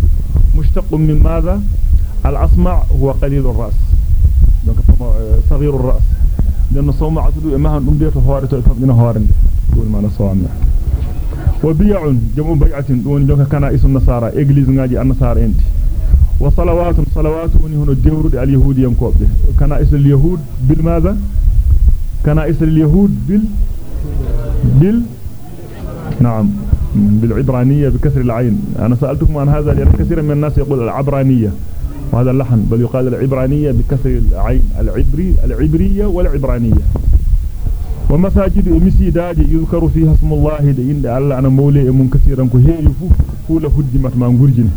مشتق من ماذا؟ الأصمع هو قليل الرأس. صغير الرأس. لأن صومعة إماها نمدية هوارة تأكد من هوارة تقول معنا صوامع. وبيع جمع بيعة دون جمع كنائس النصارى. إجليز ناجي النصارى أنت. وصلوات صلوات ونهن الدور اليهود ينكوب. كنائس اليهود بالماذا؟ كنائس اليهود بال بال نعم بالعبرانية بكسر العين. أنا سألتكم عن هذا لأن كثير من الناس يقول العبرانية. وهذا اللحن بل يقال العبرانية بكسر العين. العبري العبرية والعبرانية. ومساجد مسيداد يذكر فيها اسم الله دين الله أنا مولي من كثيرا كهيري فول هدمت ما نغرجني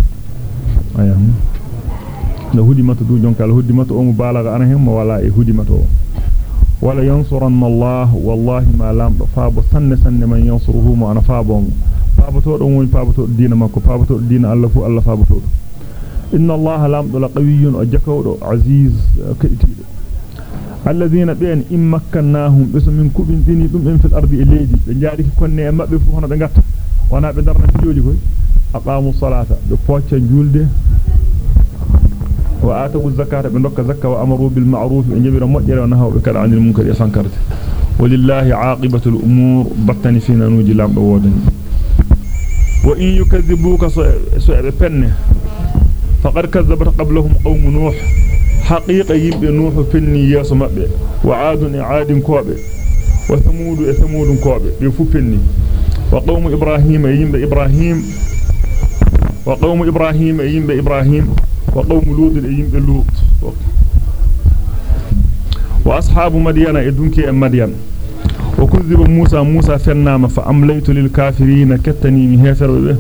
أيام hudimata du jonka la hudimata o mubalaga ana hem wala ولا ينصرن الله. والله ما لم فابو سن سن من ينصره ما أنا فابهم فابتو دون وين فابتو دين ماكو فابتو دين الله فو الله فابتو إن الله لم دو قوي أو عزيز كيتي الذين بين إن مكنناهم باسم من كوبين ديني دوم في الأرض الي دي نجاري كون مابي فو هنا بغات وأنا بدرنا فيديو جي أقاموا الصلاة. دو فوتيا جولدي وآتوا الزكاة بنك زكاة وأمروا بالمعروف أن يبرا مؤجر ونهوا بكرا عن المنكر. يسانكرت ولله عاقبة الأمور. بطني فينا نوجي لام بودني وإن يكذبوك سؤال بنه فقد كذبت قبلهم قوم نوح. حقيقة يبقى نوح فني ياسم وعاد عاد كوبي وثمود ثمود كوبي يفو فني. وقوم إبراهيم يبقى إبراهيم وقوم إبراهيم يبقى إبراهيم وقوم لوط يمبه لوط. وأصحاب مدين ادونكي مدين. وكذب موسى موسى فنام فأمليت للكافرين كتني من هفر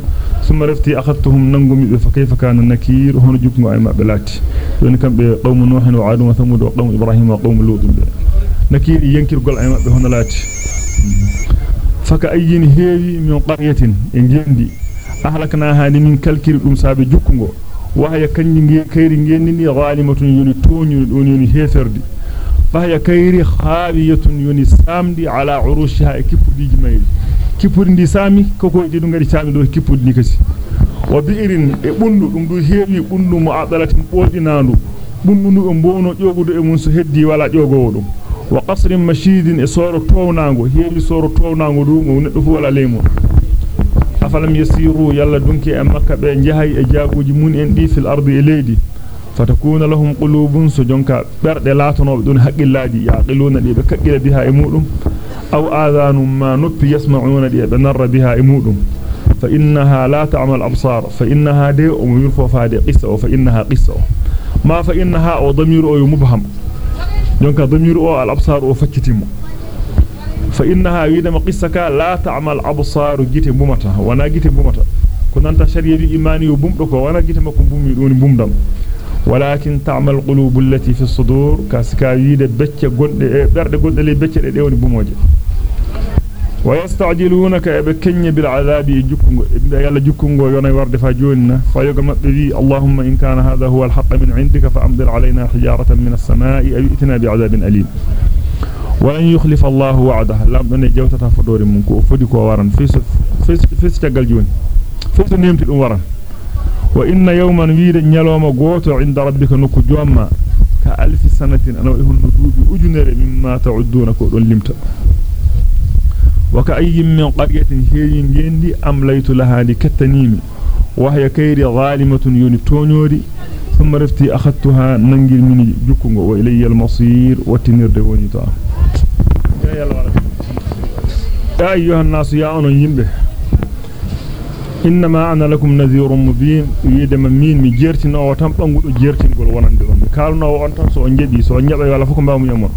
ثم رفتي أخذتهم نغم فكيف كان النكير؟ هون جوكو اي مابلاتي دون كان قوم نوح وعاد وثمود وقوم إبراهيم وقوم لوط نكير ينكر قول أي هون لاتي. فكأين هيوي من قرية؟ إن جندي. أهلكناها من كالكير saabe jukkungo khawiyatun yoni samdi ala urushiha kipudiji mayri kipudi ndi sami koko di dum ngari sami do kipudi ni kasi wa bi'irin e bundu dum du heewi bundu mu'adalatin bodinandu bundu ndu e mbono jogudo e mun so heddi wala jogowo dum wa qasrin mashidin e soro townango heewi soro townango du mo neddo fu wala leymo فلم يسيروا يلا دونك امكه به جهاي اجاغوجي مون اندي في الأرض اليدي فتكون لهم قلوب سجنك برده لاتنوب دون حقلادي يعقلون دي بكغله بها امودم أو اذان ما نوب يسمعون دي بنر بها امودم فانها لا تعمل ابصار فانها دي امور فادي قصه فانها قصه ما فانها وضمير أو مبهم دونك ضمير أو الابصار وفكتمه فإنها ويدما قصك لا تعمل أبصار جيت بومتا. وأنا جيت بومتا. كنت شريعة إيماني وبومدك وأنا جيت ما كن بومي دون بومدم. ولكن تعمل قلوب التي في الصدور كاسكا ويد بتش غند برد غند لي بتش دي وني بوموجة. ويستعجلونك بكني بالعذاب جكونغو يلا جكونغو يوني ورد فاجوننا. فيوغ مبدي اللهم إن كان هذا هو الحق من عندك فأمطر علينا حجارة من السماء أو ائتنا بعذاب أليم. ولن يخلف الله وعده. لم ان جوتا فدور منك فدي كو وران في في تغال جوني. في نيمت دون وران وإن يوما وير نيلوما غوتو عند ربك نكو جوما ك1000 سنة أنا وهن دوبي اجنر مما تعدون كو دون لمتا وكأي من قرية هي غندي أمليت لها لكتنيمي. وهي كير ظالمة يونتونوري ثم رفتي أخذتها ننجل مني جكونغ وإلي المصير وتنرد ونطا يا أيها الناس يا أنا ينبه. إنما أنا لكم نذير مبين. مين bangudo jertingol wonande on kalno on tan so on jebi so on nyabe wala fuko mbaamu yamon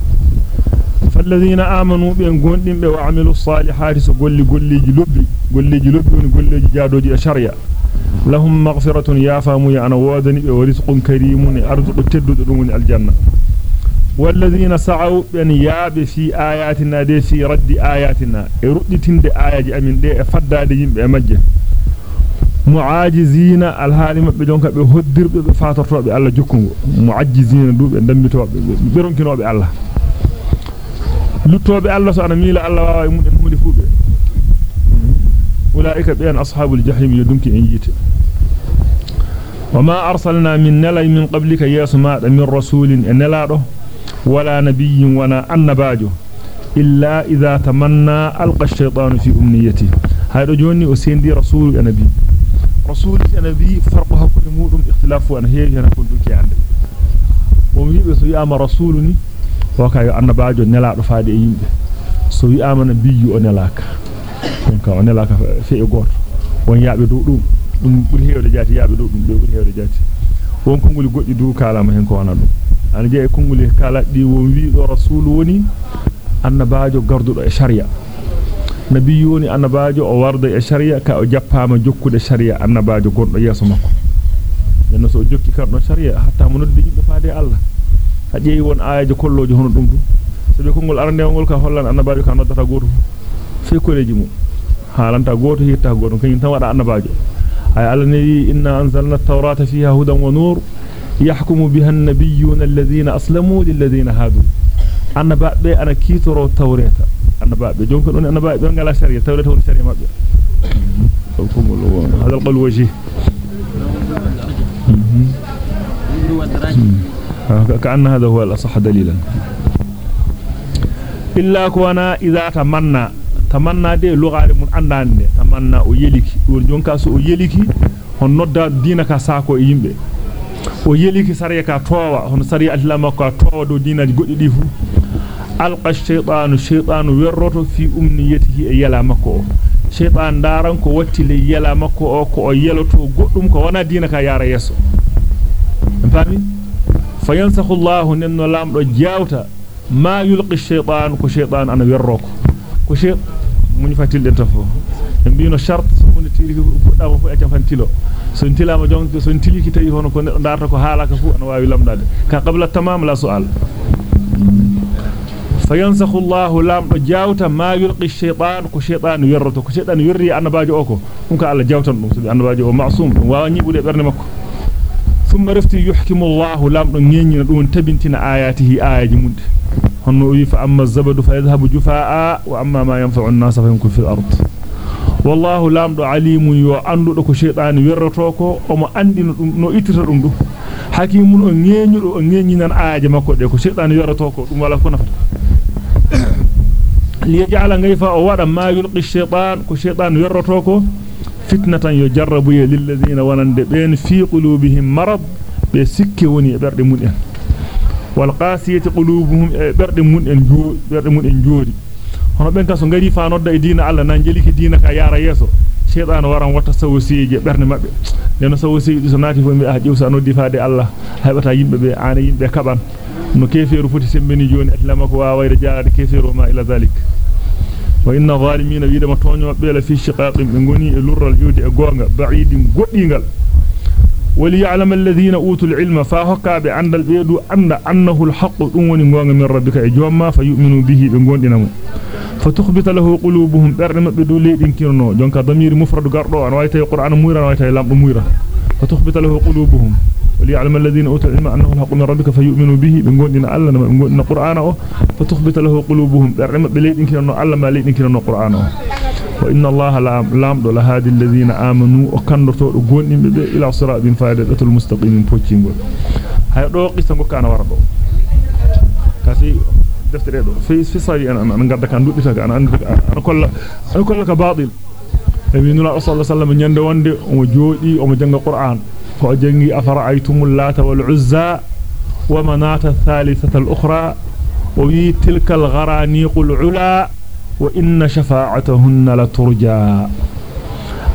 والذين آمنوا بأن قندم وعملوا الصالحات سقولي قولي قولي جلبي قولي لهم مغفرة يا فامو أنا وادني ورزق كريم أرزق تدد دون الجنة. والذين سعوا بأن ياب في آياتنا دي في رد آياتنا. إردتين دي آيات أمين دي فدا دي مجه معاجزين الحالي مبه دونك be hoddirbe be fatortobe Allah jokkungo muajjizina dube dambitobe be ronkinobe Allah luttobe Allah so ana miila Allah an ashabul jahim yadunki en yite وما أرسلنا من نلي من قبلك يا سماء من رسول نلادو ولا نبي ولا النباجو إلا إذا تمنى ألقى الشيطان في أمنيته. هذا جوني وسيندي رسول النبي رسول النبي فرقها كل مودم اختلاف وأنا هي هنا كنت عند. ومي سو ياما رسولني وكا النباجو نلادو فادي يمبه so wi amana biyu o nelaka donc o nelaka fe goto won yaabe do dum dum buri heewde jaati yaabe do dum be buri heewde jaati won konguli goddi du kalama hen ko wana dum an je konguli kala di won wi do rasul woni annabaajo gardudo e sharia nabiyyu woni annabaajo o warda e sharia ka o jappama jokkude sharia annabaajo gondo yeso makko den so jokki kardo sharia hatta mo noddi yimbe faade Allah hadi won aayajo kollojo hono dum dum sabi kongol arandewol ka hollan annabaajo ka noddata goto fe koleji mum haalanta goto hitta goto kany tan wada annabaajo ay alla ne inna anzalna at-taurata fiha hudan wa nur yahkumu biha an-nabiyyuna alladhina aslamu lilladhina hadu annabaabe ana kitoro tawreta annabaabe jonko don annabaabe ngala sharia tawreta won sharia mabbe هذا القول وجيه كأن هذا هو الأصح دليلا illa ko wana idha tamanna de lugare mun andande tamanna o yeliki won jonka so o yeliki hon nodda diina ka sako e yimbe o yeliki sariya ka towa hon sariya islama ka towa do diinaji goddi di fu alqa shaytanu shaytanu werroto fi umniyatihi e yala makko shaytan daran ko watti le yala makko o ko o yeloto goddum ko wana diina ka yara yeso fami fayansakhu allah nenno lamdo jawta ما يلقي الشيطان كو شيطان أنا ويروكو كو شيء mun fatilde tafo en biino charte so mun tili fudda fu e tafantilo so tilama jonko so tiliki tawi hono ko neddo darta ko halaka fu ana wawi lamdade ka qabla tamam la su'al fayansakhu Allah lamdo jawta ma yulqi ash-shaytan ko shaytan wirroto ko shaytan wirri annabajo o ko dum ka Allah jawtan dum so annabajo o ma'sum dum wawa nyibude berne makko thumma rafti yuhkimu Allah lamdo ngenyina dum tabintina ayatihi ayaji munde هن أيف أما الزبد فيذهب جفاء وأما ما ينفع الناس فيمكن في الأرض. والله لام عليم يعند لك شيطان يرتوك وما عند نؤتر لك حكيم أنين أنين أن آج ما قد يكو شيطان يرتوك وما لك نفر. ليجعل غيفا أورا ما يلقي الشيطان كشيطان يرتوك فتنة يجرب للذين ونندبين في قلوبهم مرض بسكة ونبرد مليان e kaso ngari fa nodda e diina Allah nan jeliki diina ka yara yeso shaytan waran wata sawsiije berde mabbe den sawsiiji so naati fo mi ah jiwsa noddi faade Allah haybata yimbe be ana yimbe kaban no keferu foti sembeni joni atlama ko waawayde jaade keferu ma ila zalik wa inna zalimina wiidama toño be la fi shiqaqin be ngoni e lurral yudi e gonga ba'idin goddingal وليعلم الذين أوتوا العلم فاحقا بعند البيدو أن أنه الحق وني غونغا من ربك اجوما فيؤمنوا به بغوندينamo فتخبت له قلوبهم برن مبه دو ليدين كيرنو. جونكا ضمير مفرد غاردو ان وايتي القران مويرا وايتي لامدو مويرا فتخبت له قلوبهم. وليعلم الذين أوتوا العلم أنه الحق من ربك فيؤمنوا به بغوندينا الله بغوندنا القران أو فتخبت له قلوبهم برن مبه ليدين كيرنو. الله ما ليدين كيرنو القران أو وإن الله لامد هادي الذين آمنوا وكنرتوا وقونهم إلى صراء دين فائدة المستقيم من بوتشين هاي دو قسم كان ورده كاسي دفتر أيضا في صاري أنا من قردك أن دوت لسك أنا أقول أنا أقول لك باطل. من الله صلى الله عليه وسلم من يند وند ومجودي ومجنق القرآن. فأجنقي أفرعيتم اللات والعزاء ومنات الثالثة الأخرى. وي تلك الغرانيق العلاء وإن شفاعتهن لترجى.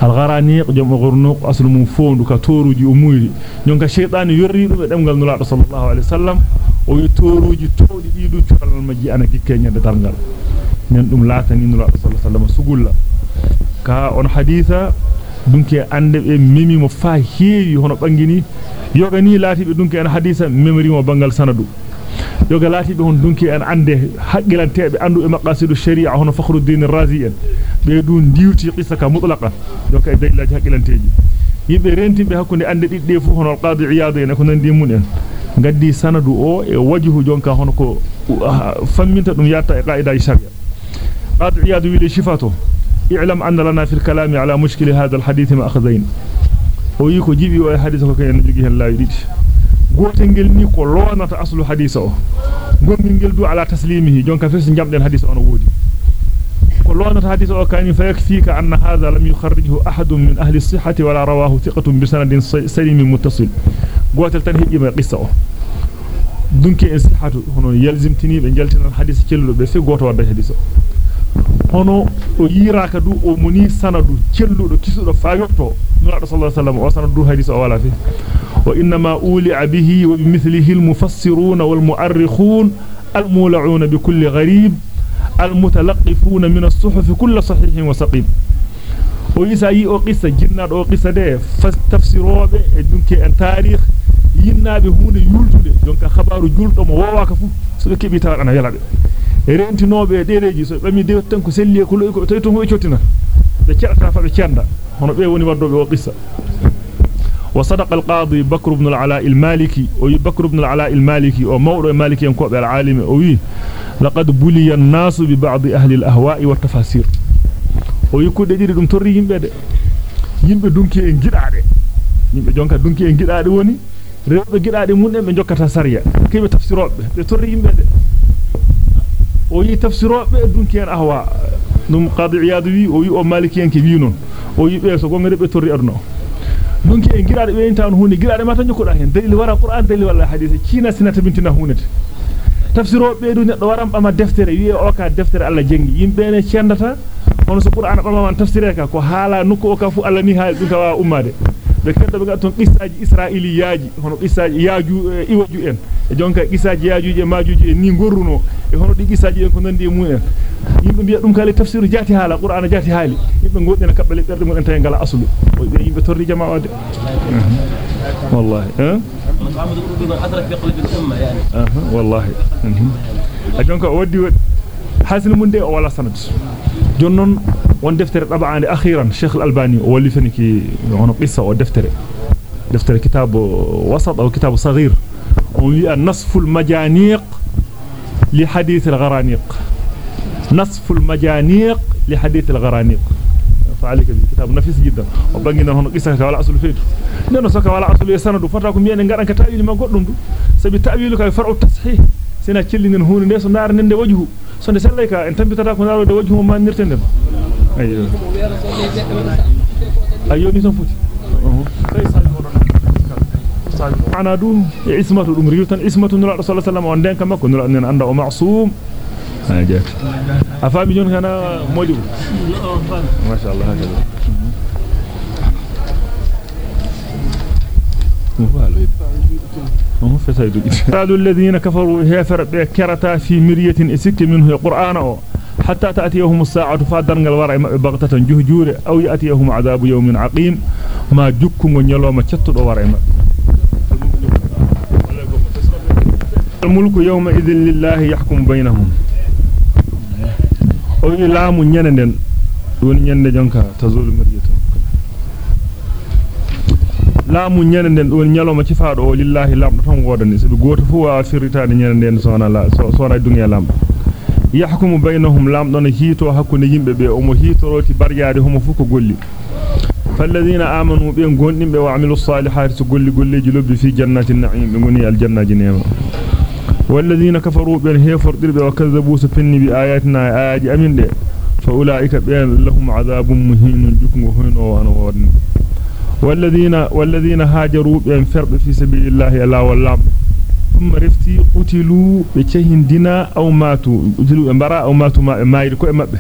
الغرانيق جمع غرنوق أصل مفون كتورج أمور نونك الشيطان يريد بدم قال نلا صلى الله عليه وسلم ويتورج تود يدو ترى المجيء أنا كيكين يد ترنجل نندم لا تني نلا صلى الله عليه وسلم سقولا. كا on haditha dunke ande be mimi mo fa heewi hono bangini yogani laati be ان on haditha memory mo bangal sanadu yoga laati be hon dunki en ande haqqilantebe andu e maqasidu sharia hono fakhruddin razi en be du diwti qissa ka mutlaqan yoga e dalilaji haqqilanteji yimbe rentibe hakkunde ande didde fu hono qadi iyad en ko nandi mun en gaddi sanadu o e wajhu jonka hono ko famminta dum yatta e qaida sharia qadi iyad wi li shifato i'lam anna lana fil kalami ala mushkil hadha al hadith ma akhadhain o yi ko jibi o e hadith ko ken jogi hen laawi didi gotel ngel ni ko loonata aslu hadith o gongel ngel du ala taslimihi jonka fes jamden hadith on wodi ko loonata hadith o kani fa yakfika anna hadha lam yukharrijhu ahadun min ahli as-sihhati wala rawahu thiqatun bi sanadin salim muttasil gotel tan hejjima qissa o dunki en sihhatu hono yalzimtini be jaltina hadith celludo be fe goto wadda hadith o hono o yiraka du o muni sanadu celludo kisudo fa yotto nura sallallahu alaihi wasallam o sanadu hadith o wala fi بكل غريب المتلقفون من الصحف كل صحيح وسقيم ويسايي أو قصه جناد أو قصه ده تفسيروبه دونك ان تاريخ yinnabe hunde yultude donc khabaru juldo mo wowaka fu so be kebi taw ana yelabe rentinobe dereji so bami de tan ko selli ko loy ko tay to ho ciotina be ciata fa be cianda hono be woni waddobe o qissa وصدق القاضي بكر بن العلاء المالكي أو بكر بن العلاء المالكي أو مولى المالكي ان كوبه العالم وي لقد بلي الناس ببعض أهل الاهواء والتفاسير أو يكودde jiri dum torri yimbe de yimbe dunki en gidaade yimbe jonka dunki en gidaade woni rewbe gidaade mun en be jokkata sariya kebe tafsirobe be torri yimbe de o yi tafsirobe dunki en ahwa dum qadi iyad wi o yi o maliki en ke wi non o yi be so gomere be torri adno dunki en giraade be tan hunde giraade ma tan jokoda hen dalil wara qur'an dalil wala hadith ciina sinata bintina hunete tafsiro be du neddo waram bama deftere wi o ka deftere alla jengi yimbe ne cendata hono so qur'an bama man tafsire ka ko hala nukko o ka fu alla ni haal dum tawa ummade be keddo be gatton qissaaji israiliyaaji hono qissaaji yaaju iwaju en e jonka qissaaji yaajuji e maajuji en ni gorruno e hono di qissaaji en ko nandi e mu en yimbe biya dum kale tafsiru jati hala qur'ana jati haali yimbe goddena kabbale berde mun en tay ngala aslu o be yimbe torri jamaa wade wallahi eh محمد بن أدرك في قلب الأمة يعني أها والله أجونك ودي حسن من ده ولا سند. جنون وان دفتر طبعا أخيرا الشيخ الألباني ولي فنكي هنا قصة ودفتر دفتر. كتاب وسط أو كتاب صغير. نصف المجانيق لحديث الغرانيق. نصف المجانيق لحديث الغرانيق. فعليك بالكتاب نفيس جدا وبنجي نحن قصه على اصل الفيد نحن سكر على اصل السند وفرتكم مين ان غدان كتابي ما غدوم سبي تاويلك فرع التصحيح سنا تشلي نن هون نيسو نار نين دي وجهو سند سلايكا ان تنبي تدا كون دي وجهو ما نيرتن دم ايوا ايوا ني سون فوتي أنا دون عصمه دون ريتن عصمه النبي صلى الله عليه وسلم وان دين كما كن عندنا عند معصوم مودي ما شاء الله هكذا. فسايدو قالوا الذين كفروا هيفر كرتا في مرية إسك منه القرآن. حتى تأتيهم الساعة فادرن الورع بغتة جهجور أو يأتيهم عذاب يوم عقيم. ما جكم ونيلو ما تشتد ورع الملك يومئذ لله يحكم بينهم. Nyande jonka tazulu mariyatu laamu nyene den woni nyaloma cifaado o lillahi lamdo tan wodani sabi goto fu wa firitaade nyene den sona la sona dunya lamdo yahkumu bainahum lamdo na hito hakkunde yimbe be o mo hitoroti barjaade homo fu ko golli فالذين آمنوا بين غونين وعملوا الصالحات غولي غوليجي لوبي في جنات النعيم بغني الجنة جنيمه والذين كفروا بين هيفر درب وكذبوا سفني بآياتنا آيات أمين دي. فأولئك بين لهم عذاب مهين جكم وهين وأنا ورن والذين والذين هاجروا بين فرد في سبيل الله لا والله ثم رفتي قتلوا بچهن دينا أو ماتوا. قتلوا امبرا أو ماتوا ما, ما يركوا امبه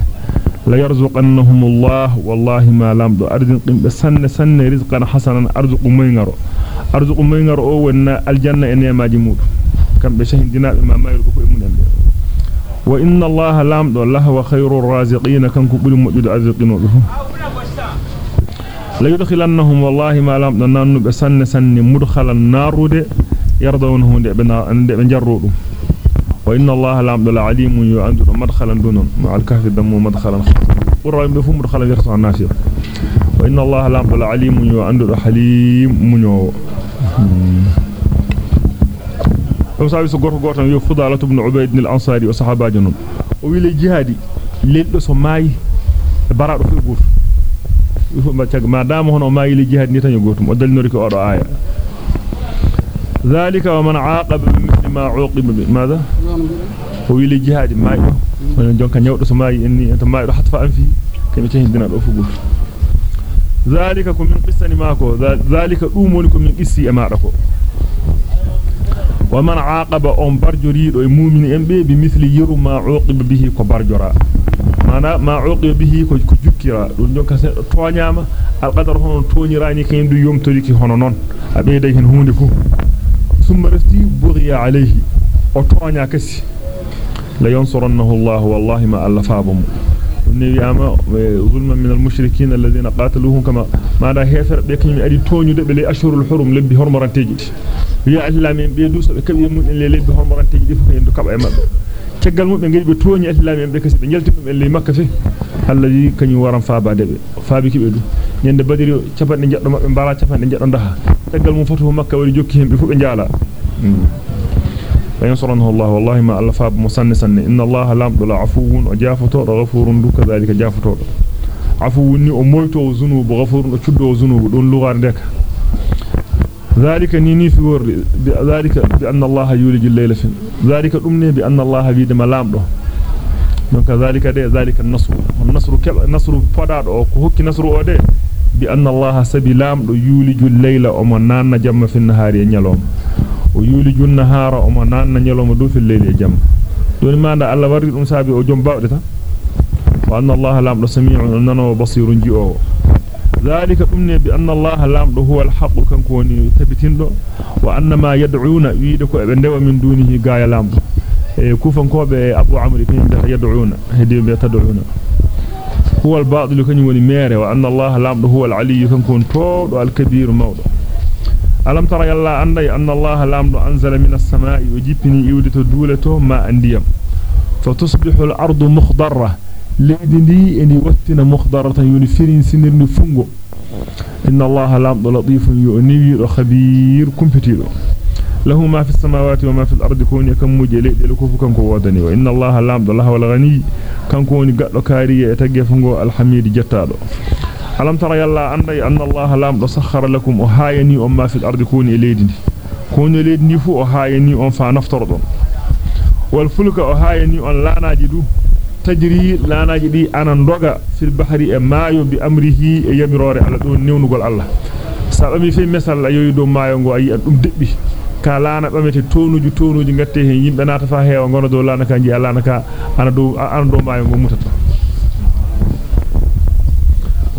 لا يرزقنهم الله. والله ما لم أرزق سن سن رزقا حسنا. أرزق مينغرو أرزق مينغرو أو الجنة إنما جمود. Kambe shahindinaabe ma mayru ko e munen be wa inna allaha lamdo lahwa khayrur raziqin kanko buri mojjude arziqinobe fu la yudkhilannahum wallahi ma lamdo nanube sanne sanne mudkhalan narude yardawnahu de be ande be jarro dum wa inna allaha lamdo la alimun yu'andu madkhalan dunon ma al kahfi damu madkhalan qurra be fu mudkhalan yarta nafiya wa inna allaha lamdo la alimun yu'andu halim munyo o sabi so gorko goto yo fudalatu ibn ubayd al ansari wa sahabajo non o wi le jihadi leldo so maayi barado fu goto fu ma tag ma dama hono maayi le jihadi ni tan goto o dalnori ko odo aya ذلك ومن عاقب بمثل ما عوقب wi le jihadi maayi do jonka nyawdo so maayi enni enta maayi do hatfa an fi kemi tahindina do fu goto ذلك ko min qissani mako ذلك dum woni ko min qissi e maada ko ومن عاقب أم برجريد ومؤمن أمبي بمثل يرو ما عوقب به كبرجرا. معنى ما عوقب به كجكرا. دون جونك توانياما. القدر هون تونيراني كين دو يوم تريكي هون نون. أبيدي هن هون فو ثم رفتي بغي عليه. وتوانيا كسي. لا ينصرنه الله والله ما ألفابهم نبي أما ظلما من المشركين الذين قاتلوهم كما ما دا هيفر بكلمة أدي تونيو دي بلي أشهر الحرم لبي هرمران تيجي wi'a islamin be du so be kabi mun le lebbi hormorante ji fu en du kaba e mabbe ceggal mum be ngeli be toñi islamin be kasi be jalti dum e le makka fi allazi kanyu waram faabade be faabi kibe du nyande badiri capande jeddo mabbe mbara capande jeddo ndaha ceggal mum fatu makka wari jokki hembe fu be jaala فينصرنه الله والله ما ألف مسنسا إن الله لام دل عفو وجافته غفور دو كذلك جافته عفو ني أمويته ذنوب غفور وشده ذنوب دون لغار ديك ذلك نيني فيور ذلك بأن الله يولج الليل في ذلك أمني بأن الله بيد ملامده. دونك ذلك ده ذلك النصر. والنصر كب... نصر فدار أو كهوك نصر أده بأن الله سبي لامد يولج الليل أما نان جم في النهار ينلوم ويولج النهار أما نان ينلوم دو في الليل يجم دون ما أن الله ورد أمسابي أجنب بعد وأن الله لامد سميع أننا بصير جئوه ذلك أمني بأن الله لامد هو الحق كان كوني تبتندو وأن ما يدعون ويدكو ابندوا من دونه غاية لامد كوفن كوبة أبو عمرو كان يدعون هدي يتدعون هو الباطل كان يوني ميري وأن الله لامد هو العلي كان كون طول والكبير موضع. ألم ترى يلا أني أن الله لامد أنزل من السماء وجيبني يودت دولته ما أنديم فتصبح الأرض مخضرة. Leydi ndi eni wattina mukhdaratan yoni firin sinirni fungo inna allaha lamdo latifun yu'niwi do khabir kumpitido lahu ma fi samawati wa ma fi al-ardi kuni kam muje leede ko fu kanko wodani wa inna allaha lamdo lahu al-ghani kanko woni gaddo kaariye e tagge fungo al-hamid jettado alam tara yalla anday anna allaha lamdo sakhara lakum o hayani on ma fi al-ardi kuni e leedi ndi kuni leedi ndi fu o hayani on fa naftordon wal fulka o hayani on laanaji du tajri laanaji di ana ndoga fil bahri e maayo bi amrihi e yamirore ala do newnugol Allah sa bami fi mesal ayoy do maayo ngo ayi dum debbi ka laana bamete tonuju tonuju ngatte hen yimbe naata fa heewa ngono do laana ka ji laana ka ana do ana do maayo ngo mutata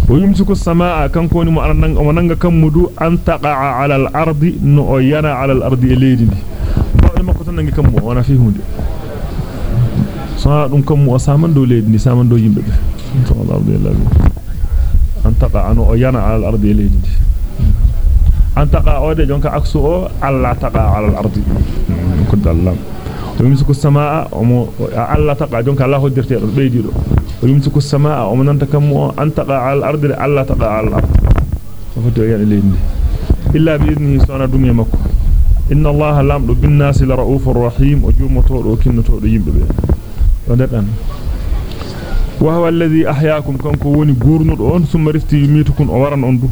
o yumsiku samaa kanko woni mo ana nanga mo nanga kammudu an taqa'a ala al-ardi no o yana ala al-ardi e leydi ndi bawde makko tan nangi kammu wana fi hunde taqa o de jonka aksu o alla taqa ala al-ardi ko dallam o yumsiku samaa o mo alla taqa jonka allah hoddirte do beydi do o yumsiku samaa o mo nanta kammu o an taqa ala al-ardi alla taqa ala al-ardi o foti o yana leydi ndi illa bi idnihi sona dum makko inna allaha lamdu bin nasi la raufur rahim o jumoto do kinnoto do yimbe be وددان وهو الذي أحياكم كنكو وني غورنودو أون ثم رفتي يميتكم أو وران أون دو.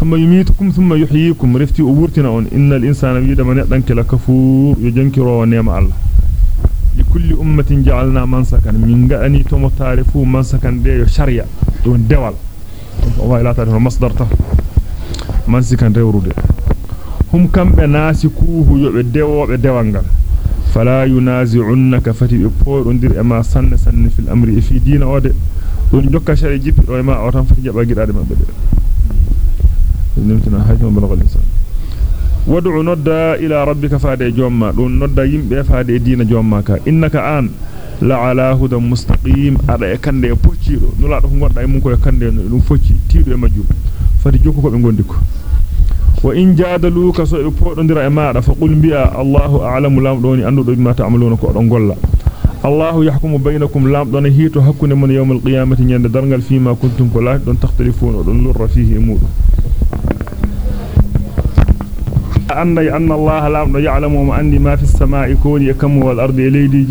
ثم يميتكم ثم يحييكم رفتي أو ورتنا أون. إن الإنسان يدا من دانك لكفور يجنكرو نعم الله. لكل أمة جعلنا منسكا. من غاني تومو تعرفوا منسكا دي شريعه دون دوال. أو لا تعرف مصدر تا. منسكا رewrude hum kambe فلا ينازعنك فتي بودندير اما سن سن في الامر في دين اود دون جوكا شري جيب دو ما أو tan fati jaba gidaade mabbe de nimtina hayto balagol insan wad'u nodda ila rabbika faade jomma dun nodda yimbe faade diina jomma ka innaka an la ala hudan mustaqim ada e kande e poccido nula do gonda e mun ko e kande dum focci tiido e majjum fadi jokko ko be gondi ko وإن جادلوك سيبقون درأي مارا فقل بيا الله أعلم لام دوني أنه دو ما تعملون كورن قولا الله يحكم بينكم لام دوني هيتو حكونا من يوم القيامة يند درنغل فيما كنتم قولا دون تختلفون ودون لر فيه أمور أني أن الله لام دوني يعلم وما أني ما في السماء كوني يكم والأرض يليدي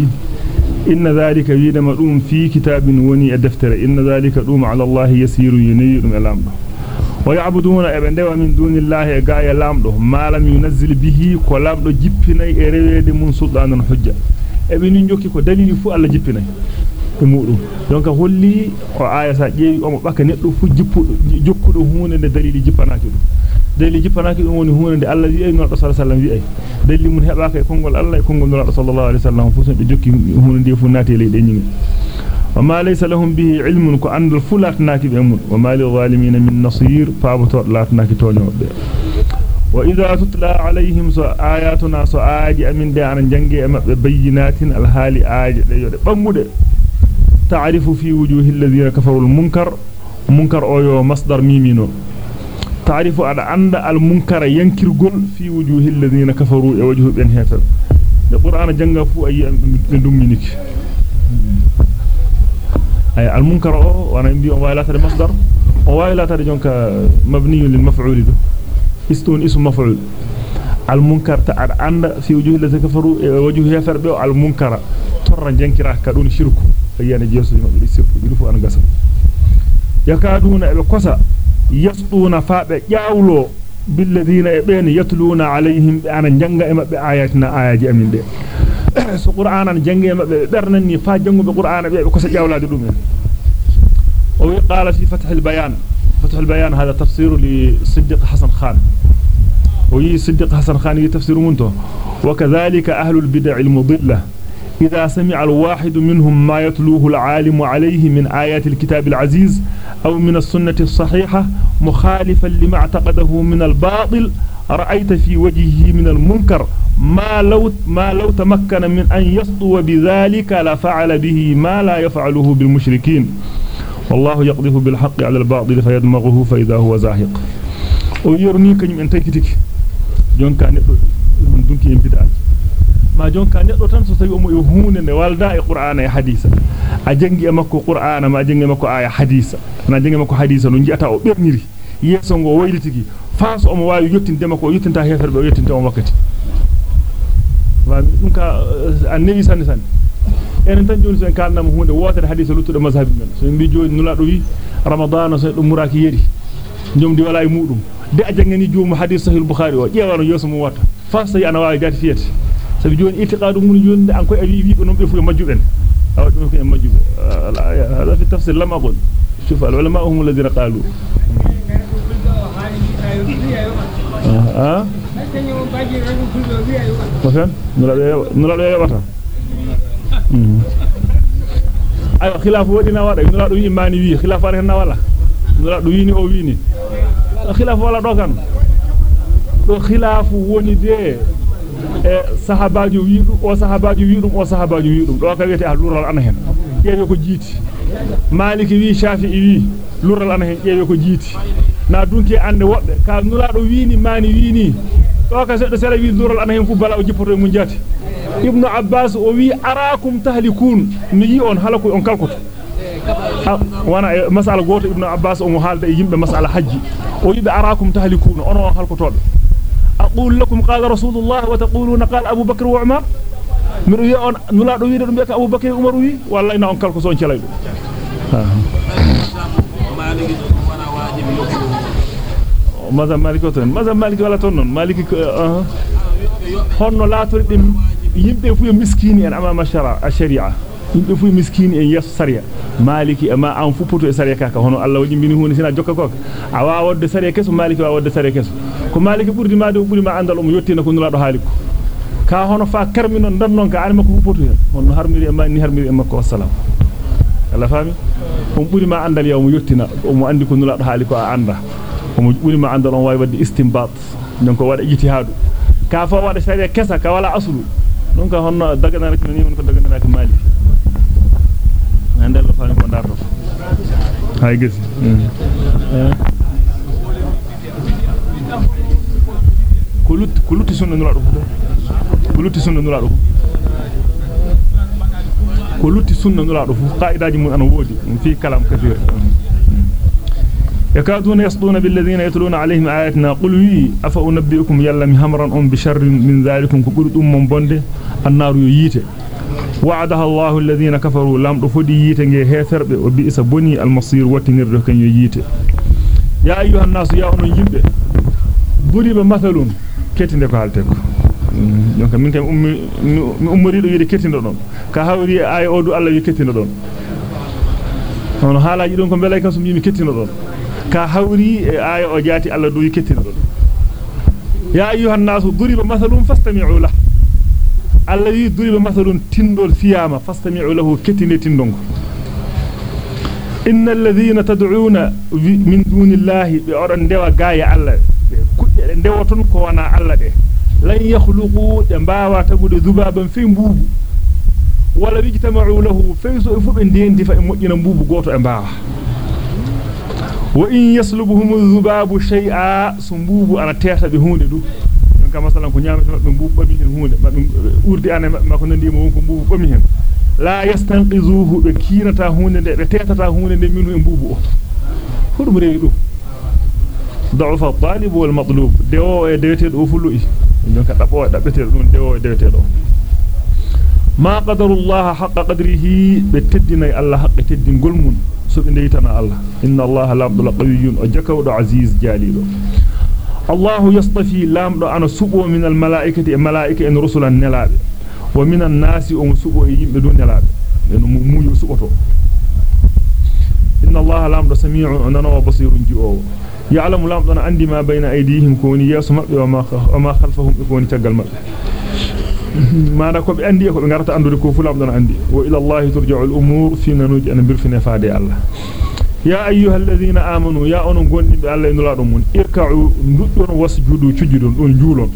إن ذلك يدم في كتاب وني الدفتر. إن ذلك دوم على الله يسير ينير من لام ويعبدون ابن دوا من دون الله غايا لامدو ما لم ينزل به e e be ni jokki ko dalili fu alla jippinay e mudum donc holli o aya sa jeewi o mo baka neddo fu jippudo jokkudo hunde de dalili jippanaaki dum dalili jippanaaki dum woni hunde de alla wi ay no sallallahu alaihi wasallam wi ay dalili mun hebaaka e kongol alla e kongol no sallallahu alaihi wasallam fu so be jokki hunde de fu naati leyde nyingi وما ليس لهم به علم كو اندل فلاتناكي بمون وما للظالمين من نصير. فابتو لاتناكي تونيو وإذا تتلى عليهم سو آياتنا سو آجي أمين دي جنجي أما بينات الحالي آجي دي يودي. بمودي. تعرف في وجوه الذين كفروا المنكر. منكر أو مصدر ميمينو. تعرف على عند المنكر ينكر قل في وجوه الذين كفروا وجوه بين هفر القرآن جنجا فو أي أي المنكر أو وأنا إنبي أموالات المصدر أموالات جنك مبني للمفعول ده. استون اسم مفعول. المنكر تعد عند في وجوه الذين كفروا وجوه يفر بيو المنكر. ترى جنكرا كدون شرك يعني جيسو ما بيدي شرك بيدفو أنا قسم يكادون بقصة يسطون فاب ياولو بالذين يبين يتلون عليهم أنا جنga إما بآياتنا آيات أمين دي so qur'anan jange mabbe bernanni fa jangu be qur'ana be ko sa jawlaade siddiq hasan khan yi tafsir munto وكذلك أهل البدع المضلة إذا سمع الواحد منهم ما يتلوه العالم عليه من آيات الكتاب العزيز أو من السنة الصحيحة مخالفا لما اعتقده من الباطل رأيت في وجهه من المنكر ما لو ما لو تمكن من أن يسطو بذلك لفعل به ما لا يفعله بالمشركين. والله يقذف بالحق على الباطل فيدمغه فإذا هو زاهق. ويرني كنيم ان تيكتيك جون كان neddo tan so tawi o mo e huunde ne walda e qur'ana e hadisa a jangi e makko qur'ana ma jangi makko aya hadisa na jangi makko hadisa no jiata o faas o mo waawi yottinde makko o yottinta heferbe o yottinta on wakkati wami dum ka annabi sanne sanne enen tan joni so en kalnama hunde wotere hadisa luttude mazhabi men so en bi joni nula do wi ramadan so dum muraki yeri jomdi wala e mudum de a jangani joomu hadis sahih bukhari o ƴeewano yeso mum watta faas tawi ana waawi jati fiyete sabi joni itiqadu mun joni an koy wi wi non be fu e majjuben aw dum ko e majjube hada fi tafsir lam aqul شوف العلماء هم الذين قالوا آه مثلا نلا نلا ayo khilaf wadina wada nula do imani wi khilaf ar henna wala nula do wini o wini khilaf wala do kan do khilaf woni de e sahabaaji wi dum o sahabaaji wi dum o sahabaaji wi dum do ka wete ah lural ana hen jeewe ko jiiti maliki wi shafi'i wi lural ana hen jeewe ko jiiti na dunki ande wobbe ka nulado wiini mani wiini to ka seddo sala wi lural ana hen fu bala o jippoto mun jati ibnu abbas o wi arakum tahlikun mi yi on halaku on kalkoto wana masala goto ibnu abbas o mo halda e yimbe masala haji o yibe arakum tahlikun on on halkotobe أقول لكم قال رسول الله وتقولون قال أبو بكر وعمر من وي أن نلا دو ويدو بك أبو بكر وعمر وي والله إن أنكل كسون شلي ماذا مالك وتن ماذا مالك ولا تنون مالك هون لا تريد يمبي فيه مسكيني أن أمام الشرع الشريعة yimbe fu miskini en yes sariya maliki ama an fu poto e sariya kaka hono Allah waji bini hunde sina jokka kok a wa wadde sariya keso maliki wa wadde sariya keso ko maliki burdi ma do buri ma andal um yottina ko nula do haliko ka hono fa karmi non dan non ka an makko fu poto hen hono harmiri e ma ni harmiri e makko wassalam Allah fami um buri ma andal yaw mu yottina um andi ko nula do haliko a anda omo buri ma andal on way wadde istinbat donc wada ijtihadu ka fa wada sharia kesa ka wala aslu donc honno dagana rek ni mon ko dagana rek mali andal fa ko darto hay gis kulut kuluti sunna nula do kuluti sunna nula do kuluti sunna nula do qaidaji mun ana wodi fi kalam kathir يكادون يسطون بالذين يتلون عليهم آياتنا قل وي أفأنبئكم يلم همرا أم بشر من ذلكم كبرت أم بند النار ييته وعدها الله الذين كفروا لم رفدي ييته هيثر وبئس بني المصير وتنر كان ييته يا أيها الناس يا أنو يمبه ضرب مثل ko halte ko donc min kam ummi mi ummorido yide kettindo don ka hawri ay odu Allah wi kettindo don on halaji don ko belay kan sum yimi kettindo don ka hawri e aya o jaati Allah do wi kettindo don ya ayyuhan nasu duriba mathalun fastami'u lahu Allah wi duriba mathalun tindol fiyama fastami'u lahu kettinde tindongo innal ladhina tad'una min dunillahi bi odan dewa gaaya Allah kudde dewoton ko wana Allah de lan yakhluqu de baawa tagude dubaban fi mbubu wala bijtama'u lahu fayso fu be ndendi fa e mbubu goto e baawa وإن يسلبهم الذباب شيئا سنبوب أنا تيحت بهون دو. كما مثلا كنيام سنبوب بمهن هون أوردي أنا ما كنا نديم هون كنبوب بمهن لا يستنقذوه بكينة هون دي تيحتة هون دي منه انبوب كل مريد دو. ضعف الطالب والمطلوب. دو ديوتيد أفلوئي إنك تقوى دبتيد دون دو ديوتيد ما قدر الله حق قدره بتدني الله حق تدين قلمون. سبحانه الله إن الله لعبد القوي أجكوا عزيز جليل الله يصطفي لام أنا سبو من الملائكة الملائكة إن رسل النلاب ومن الناس أم سبو يجيب بدون نلاب لأنه مو يسقطه إن الله لام سميع أنا وبصير جوا يعلم لام أنا عندي ما بين أيديهم كوني يا وما وما خلفهم كوني تجعل مرح. ما دا كوبي اندي كوبي غارتا اندودي كو فلام دون عندي والى الله ترجع الأمور في ننوج ان برفنا فادي الله يا ايها الذين امنوا يا اون غوندي الله نلا دون مون اركعوا ندون واسجدوا تجدون دون جولون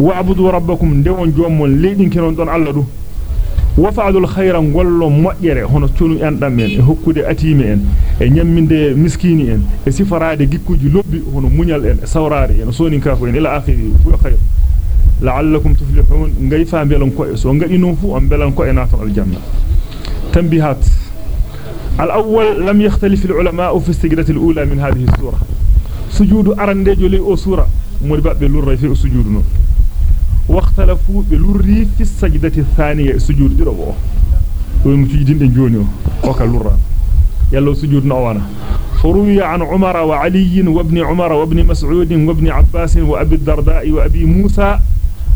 واعبدوا ربكم ديون جومون ليدين كينون دون الله دو wafa'alul khayra gollo moƴƴere hono tunu en dam en e hokkude atimi en e nyamminde miskini en e sifarade gikkuji lobbi hono munyal en e sawrare en soni ka ko en ila akhiri fu khayr belan ko so ngadi non fu on belan ko e natal aljanna tanbihat الأول لم يختلف العلماء في السجدة الأولى من هذه السورة. سجود أرندج لي أو سورة. مربع بلور في سجود نو. واختلفوا بلوري في السجدة الثانية. سجود دروو ومتجدين دين جونيو. وكا لورا يلو سجود نوانا فروي عن عمر وعلي وابن عمر وابن مسعود وابن عباس وأبي الدرداء وأبي موسى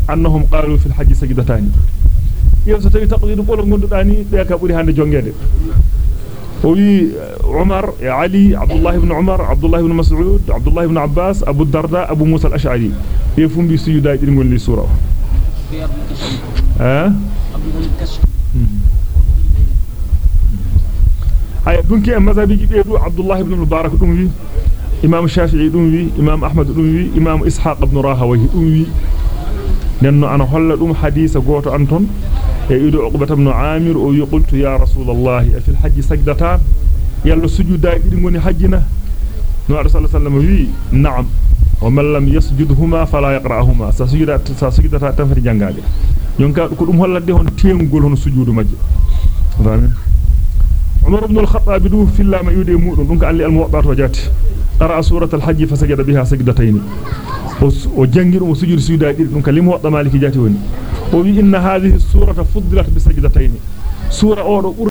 أنهم قالوا في الحج سجدتان. يوسف تي تقدير بولو غونداني بيكا بوري هاند جونغede وي عمر علي عبد الله بن عمر عبد الله بن مسعود عبد الله بن عباس أبو الدرداء أبو موسى الأشعري. يفهم بسجوداج دي ngol li sura ها؟ ay dunki e mazhabi gi beedu abdullah ibn mubarak dum wi imam shafi'i dum wi imam ahmad dum wi imam ishaq ibn rahawi dum wi nenno ana holla dum hadisa goto anton e ido uqbat ibn amir o wi qultu ya rasulullah fi al-hajj sajdatan yalla sujuda didi ngoni hajjina no rasul sallallahu wi na'am wa man lam yasjudhuma fala yaqra'uhuma sa sujuda sa sujudata tan fati jangade yonka ko dum hollande hon teengol hon sujudu majje fami عمر بن الخطاب دو في الله ما يودي مودون دونك علي الموضات وجات. قرأ سورة الحج فسجد بها سجدتين. وجنجر وسجود سجدا دونك لم وضع مالك جاتي وني وبي إن هذه السورة فضلت بسجدتين. سورة أورو